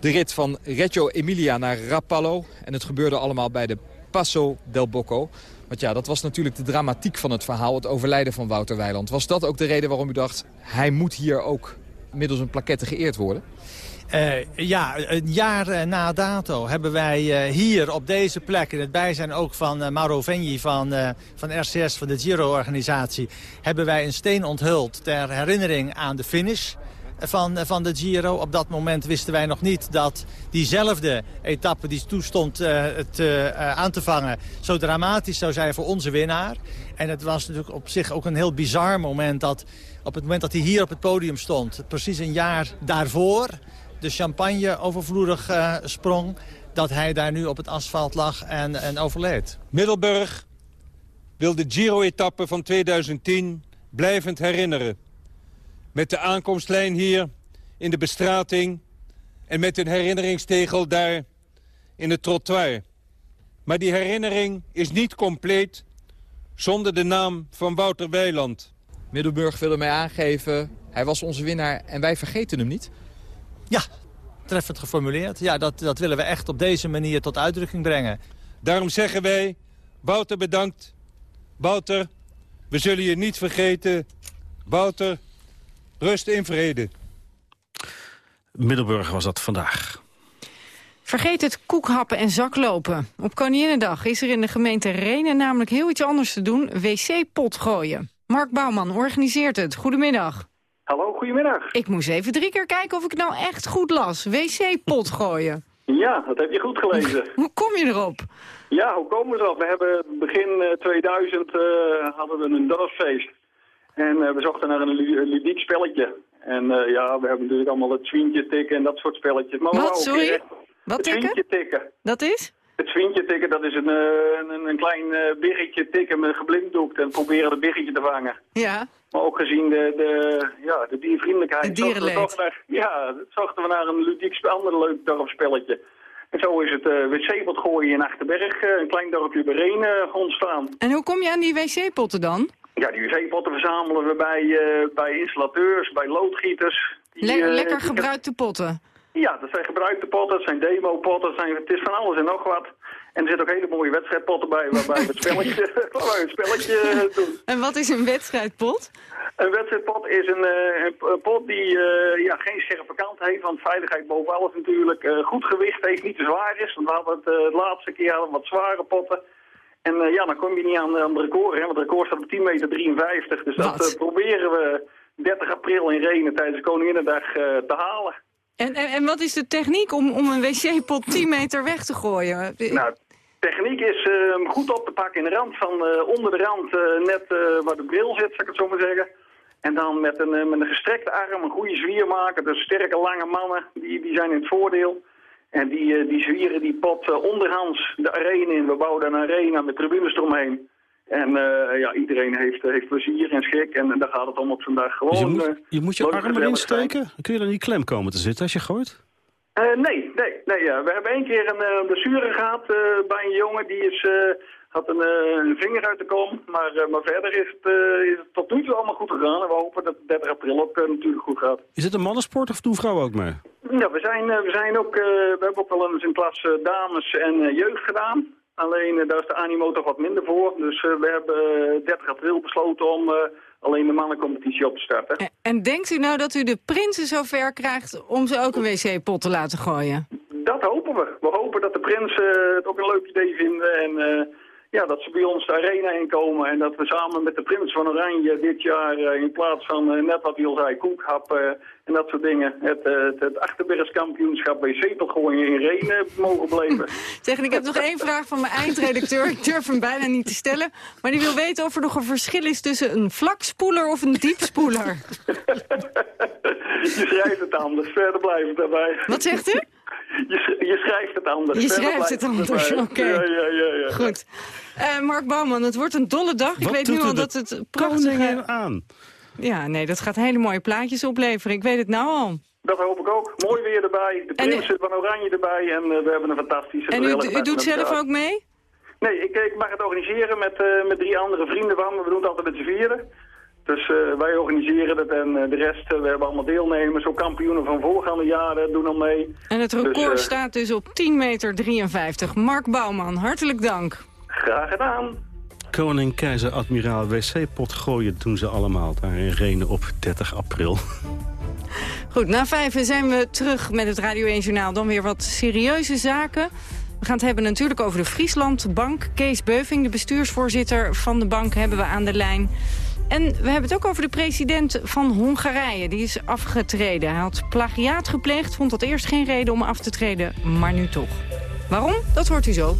De rit van Reggio Emilia naar Rapallo. En het gebeurde allemaal bij de Passo del Bocco. Want ja, dat was natuurlijk de dramatiek van het verhaal, het overlijden van Wouter Weiland. Was dat ook de reden waarom u dacht, hij moet hier ook middels een plaquette geëerd worden? Uh, ja, een jaar uh, na dato hebben wij uh, hier op deze plek... in het bijzijn ook van Mauro Venji van, van RCS, van de Giro-organisatie... hebben wij een steen onthuld ter herinnering aan de finish van, van de Giro. Op dat moment wisten wij nog niet dat diezelfde etappe die toestond uh, het, uh, aan te vangen... zo dramatisch zou zijn voor onze winnaar. En het was natuurlijk op zich ook een heel bizar moment... dat op het moment dat hij hier op het podium stond, precies een jaar daarvoor... de champagne overvloedig uh, sprong, dat hij daar nu op het asfalt lag en, en overleed. Middelburg wil de Giro-etappe van 2010 blijvend herinneren. Met de aankomstlijn hier in de bestrating... en met een herinneringstegel daar in het trottoir. Maar die herinnering is niet compleet zonder de naam van Wouter Weiland. Middelburg wilde mij aangeven, hij was onze winnaar en wij vergeten hem niet? Ja, treffend geformuleerd. Ja, dat, dat willen we echt op deze manier tot uitdrukking brengen. Daarom zeggen wij, Wouter bedankt. Wouter, we zullen je niet vergeten. Wouter, rust in vrede. Middelburg was dat vandaag. Vergeet het koekhappen en zaklopen. Op Koninginnedag is er in de gemeente Renen namelijk heel iets anders te doen. Wc-pot gooien. Mark Bouwman organiseert het. Goedemiddag. Hallo, goedemiddag. Ik moest even drie keer kijken of ik nou echt goed las. Wc-pot gooien. Ja, dat heb je goed gelezen. hoe kom je erop? Ja, hoe komen we erop? We hebben begin 2000 uh, hadden we een dorpsfeest. En uh, we zochten naar een ludiek spelletje. En uh, ja, we hebben natuurlijk allemaal het zwientje tikken en dat soort spelletjes. Maar Wat, sorry? Wat het tikken? zwientje tikken. Dat is? Het zwientje tikken, dat is een, een, een klein biggetje tikken met geblinddoekt en proberen het biggetje te vangen. Ja. Maar ook gezien de, de, ja, de diervriendelijkheid. Zochten we naar, ja, zochten we naar een ludiek, ander leuk dorpsspelletje. En zo is het uh, wc-pot gooien in Achterberg, uh, een klein dorpje bij Reen, ontstaan. En hoe kom je aan die wc-potten dan? Ja, die wc-potten verzamelen we bij, uh, bij installateurs, bij loodgieters. Die, Le lekker gebruikte potten? Ja, dat zijn gebruikte potten, dat zijn demo-potten, zijn, het is van alles en nog wat. En er zitten ook hele mooie wedstrijdpotten bij, waarbij we het spelletje, waarbij we het spelletje doen. En wat is een wedstrijdpot? Een wedstrijdpot is een, uh, een, pot die uh, ja, geen scherpe kant heeft, want veiligheid boven alles natuurlijk. Uh, goed gewicht heeft, niet te zwaar is, want we hadden het de laatste keer hadden wat zware potten. En ja, dan kom je niet aan, aan record, hè, want het record staat op 10 meter 53. Dus wat? dat proberen we 30 april in Renen tijdens de Koninginnedag te halen. En, en, en wat is de techniek om, om een wc-pot 10 meter weg te gooien? Nou, techniek is uh, goed op te pakken in de rand van uh, onder de rand, uh, net waar de bril zit, zou ik het zo maar zeggen. En dan met een, met een gestrekte arm een goede zwier maken. Dus sterke lange mannen, die, die zijn in het voordeel. En die, die zwieren die pot onderhands de arena in. We bouwen een arena met tribunes eromheen. En ja, iedereen heeft, heeft plezier en schik. En, en daar gaat het om op vandaag gewoon. Dus je moet je, moet je arm erin steken? Kun je dan niet klem komen te zitten als je gooit? Uh, nee, nee, nee ja. we hebben één keer een uh, blessure gehad uh, bij een jongen die is, had een, een, vinger uit de kom. Maar, maar verder is het, is het tot nu toe allemaal goed gegaan en we hopen dat het 30 april ook natuurlijk goed gaat. Is het een mannensport of doen vrouwen ook mee? Ja, we, zijn, we, zijn ook, we hebben ook wel eens een klas dames en jeugd gedaan. Alleen daar is de animo toch wat minder voor. Dus we hebben 30 april besloten om alleen de mannencompetitie op te starten. En, en, denkt u nou dat u de prinsen zover krijgt om ze ook een wc-pot te laten gooien? Dat hopen we. We hopen dat de prinsen het ook een leuk idee vinden en uh, ja, dat ze bij ons de arena inkomen en dat we samen met de prins van Oranje dit jaar uh, in plaats van uh, net wat hij al zei, koekhap en dat soort dingen, het, het, het Achterbergskampioenschap wc-pot gooien in Renen mogen blijven. zeg, ik heb nog één vraag van mijn eindredacteur. Ik durf hem bijna niet te stellen. Maar die wil weten of er nog een verschil is tussen een vlakspoeler of een diepspoeler. je schrijft het anders, verder blijven daarbij. Wat zegt u? Je, je schrijft het anders. Je schrijft het anders, oké. Okay. Ja, ja, ja, ja, Goed. Uh, Mark Bouwman, het wordt een dolle dag. Wat ik weet nu al dat het prachtige... aan? Ja, nee, dat gaat hele mooie plaatjes opleveren. Ik weet het nou al. Dat hoop ik ook. Mooi weer erbij. De prinsen van Oranje erbij. En uh, we hebben een fantastische... En u, u doet zelf ook mee? Nee, ik, ik, mag het organiseren met, uh, met drie andere vrienden van me. We doen het altijd met z'n vieren. Dus uh, wij organiseren het en uh, de rest, uh, we hebben allemaal deelnemers. Ook kampioenen van voorgaande jaren doen al mee. En het record dus, staat dus op 10,53 meter. Mark Bouwman, hartelijk dank. Graag gedaan. Koning, keizer, admiraal, wc-pot gooien doen ze allemaal daar in Renen op 30 april. Goed, na vijf zijn we terug met het Radio 1 Journaal. Dan weer wat serieuze zaken. We gaan het hebben natuurlijk over de Frieslandbank. Kees Beuving, de bestuursvoorzitter van de bank, hebben we aan de lijn. En we hebben het ook over de president van Hongarije. Die is afgetreden. Hij had plagiaat gepleegd, vond dat eerst geen reden om af te treden, maar nu toch. Waarom? Dat hoort u zo.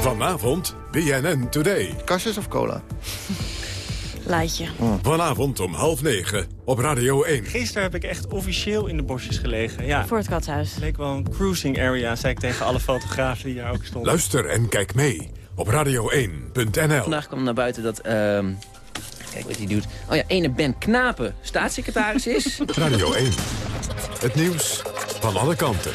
Vanavond BNN Today. Kastjes of cola? Leidje. Vanavond om half negen op Radio 1. Gisteren heb ik echt officieel in de bosjes gelegen. Ja. Voor het katshuis. Het leek wel een cruising area, zei ik tegen alle fotografen die daar ook stonden. Luister en kijk mee op radio1.nl. Vandaag kwam naar buiten dat... ehm kijk wat hij doet. Oh ja, ene Ben Knapen staatssecretaris is. Radio 1. Het nieuws van alle kanten.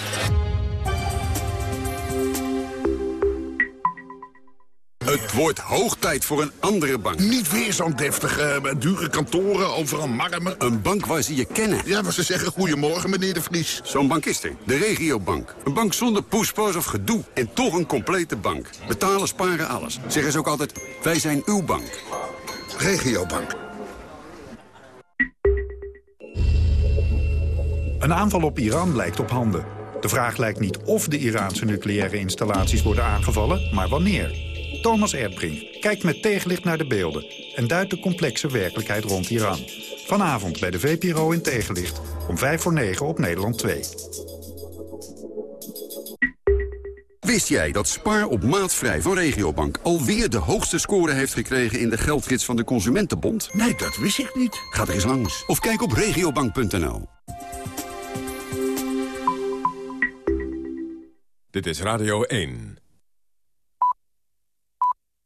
Het wordt hoog tijd voor een andere bank. Niet weer zo'n deftige, eh, dure kantoren, overal marmer. Een bank waar ze je kennen. Ja, maar ze zeggen goedemorgen, meneer de Vries. Zo'n bank is er. De regiobank. Een bank zonder poespas of gedoe. En toch een complete bank. Betalen, sparen, alles. Zeggen ze ook altijd, wij zijn uw bank. Regiobank. Een aanval op Iran lijkt op handen. De vraag lijkt niet of de Iraanse nucleaire installaties worden aangevallen, maar wanneer. Thomas Erdbrink kijkt met tegenlicht naar de beelden... en duidt de complexe werkelijkheid rond Iran. Vanavond bij de VPRO in Tegenlicht, om 5 voor 9 op Nederland 2. Wist jij dat Spaar op maatvrij van Regiobank alweer de hoogste score heeft gekregen in de geldgids van de Consumentenbond? Nee, dat wist ik niet. Ga er eens langs of kijk op regiobank.nl. Dit is Radio 1.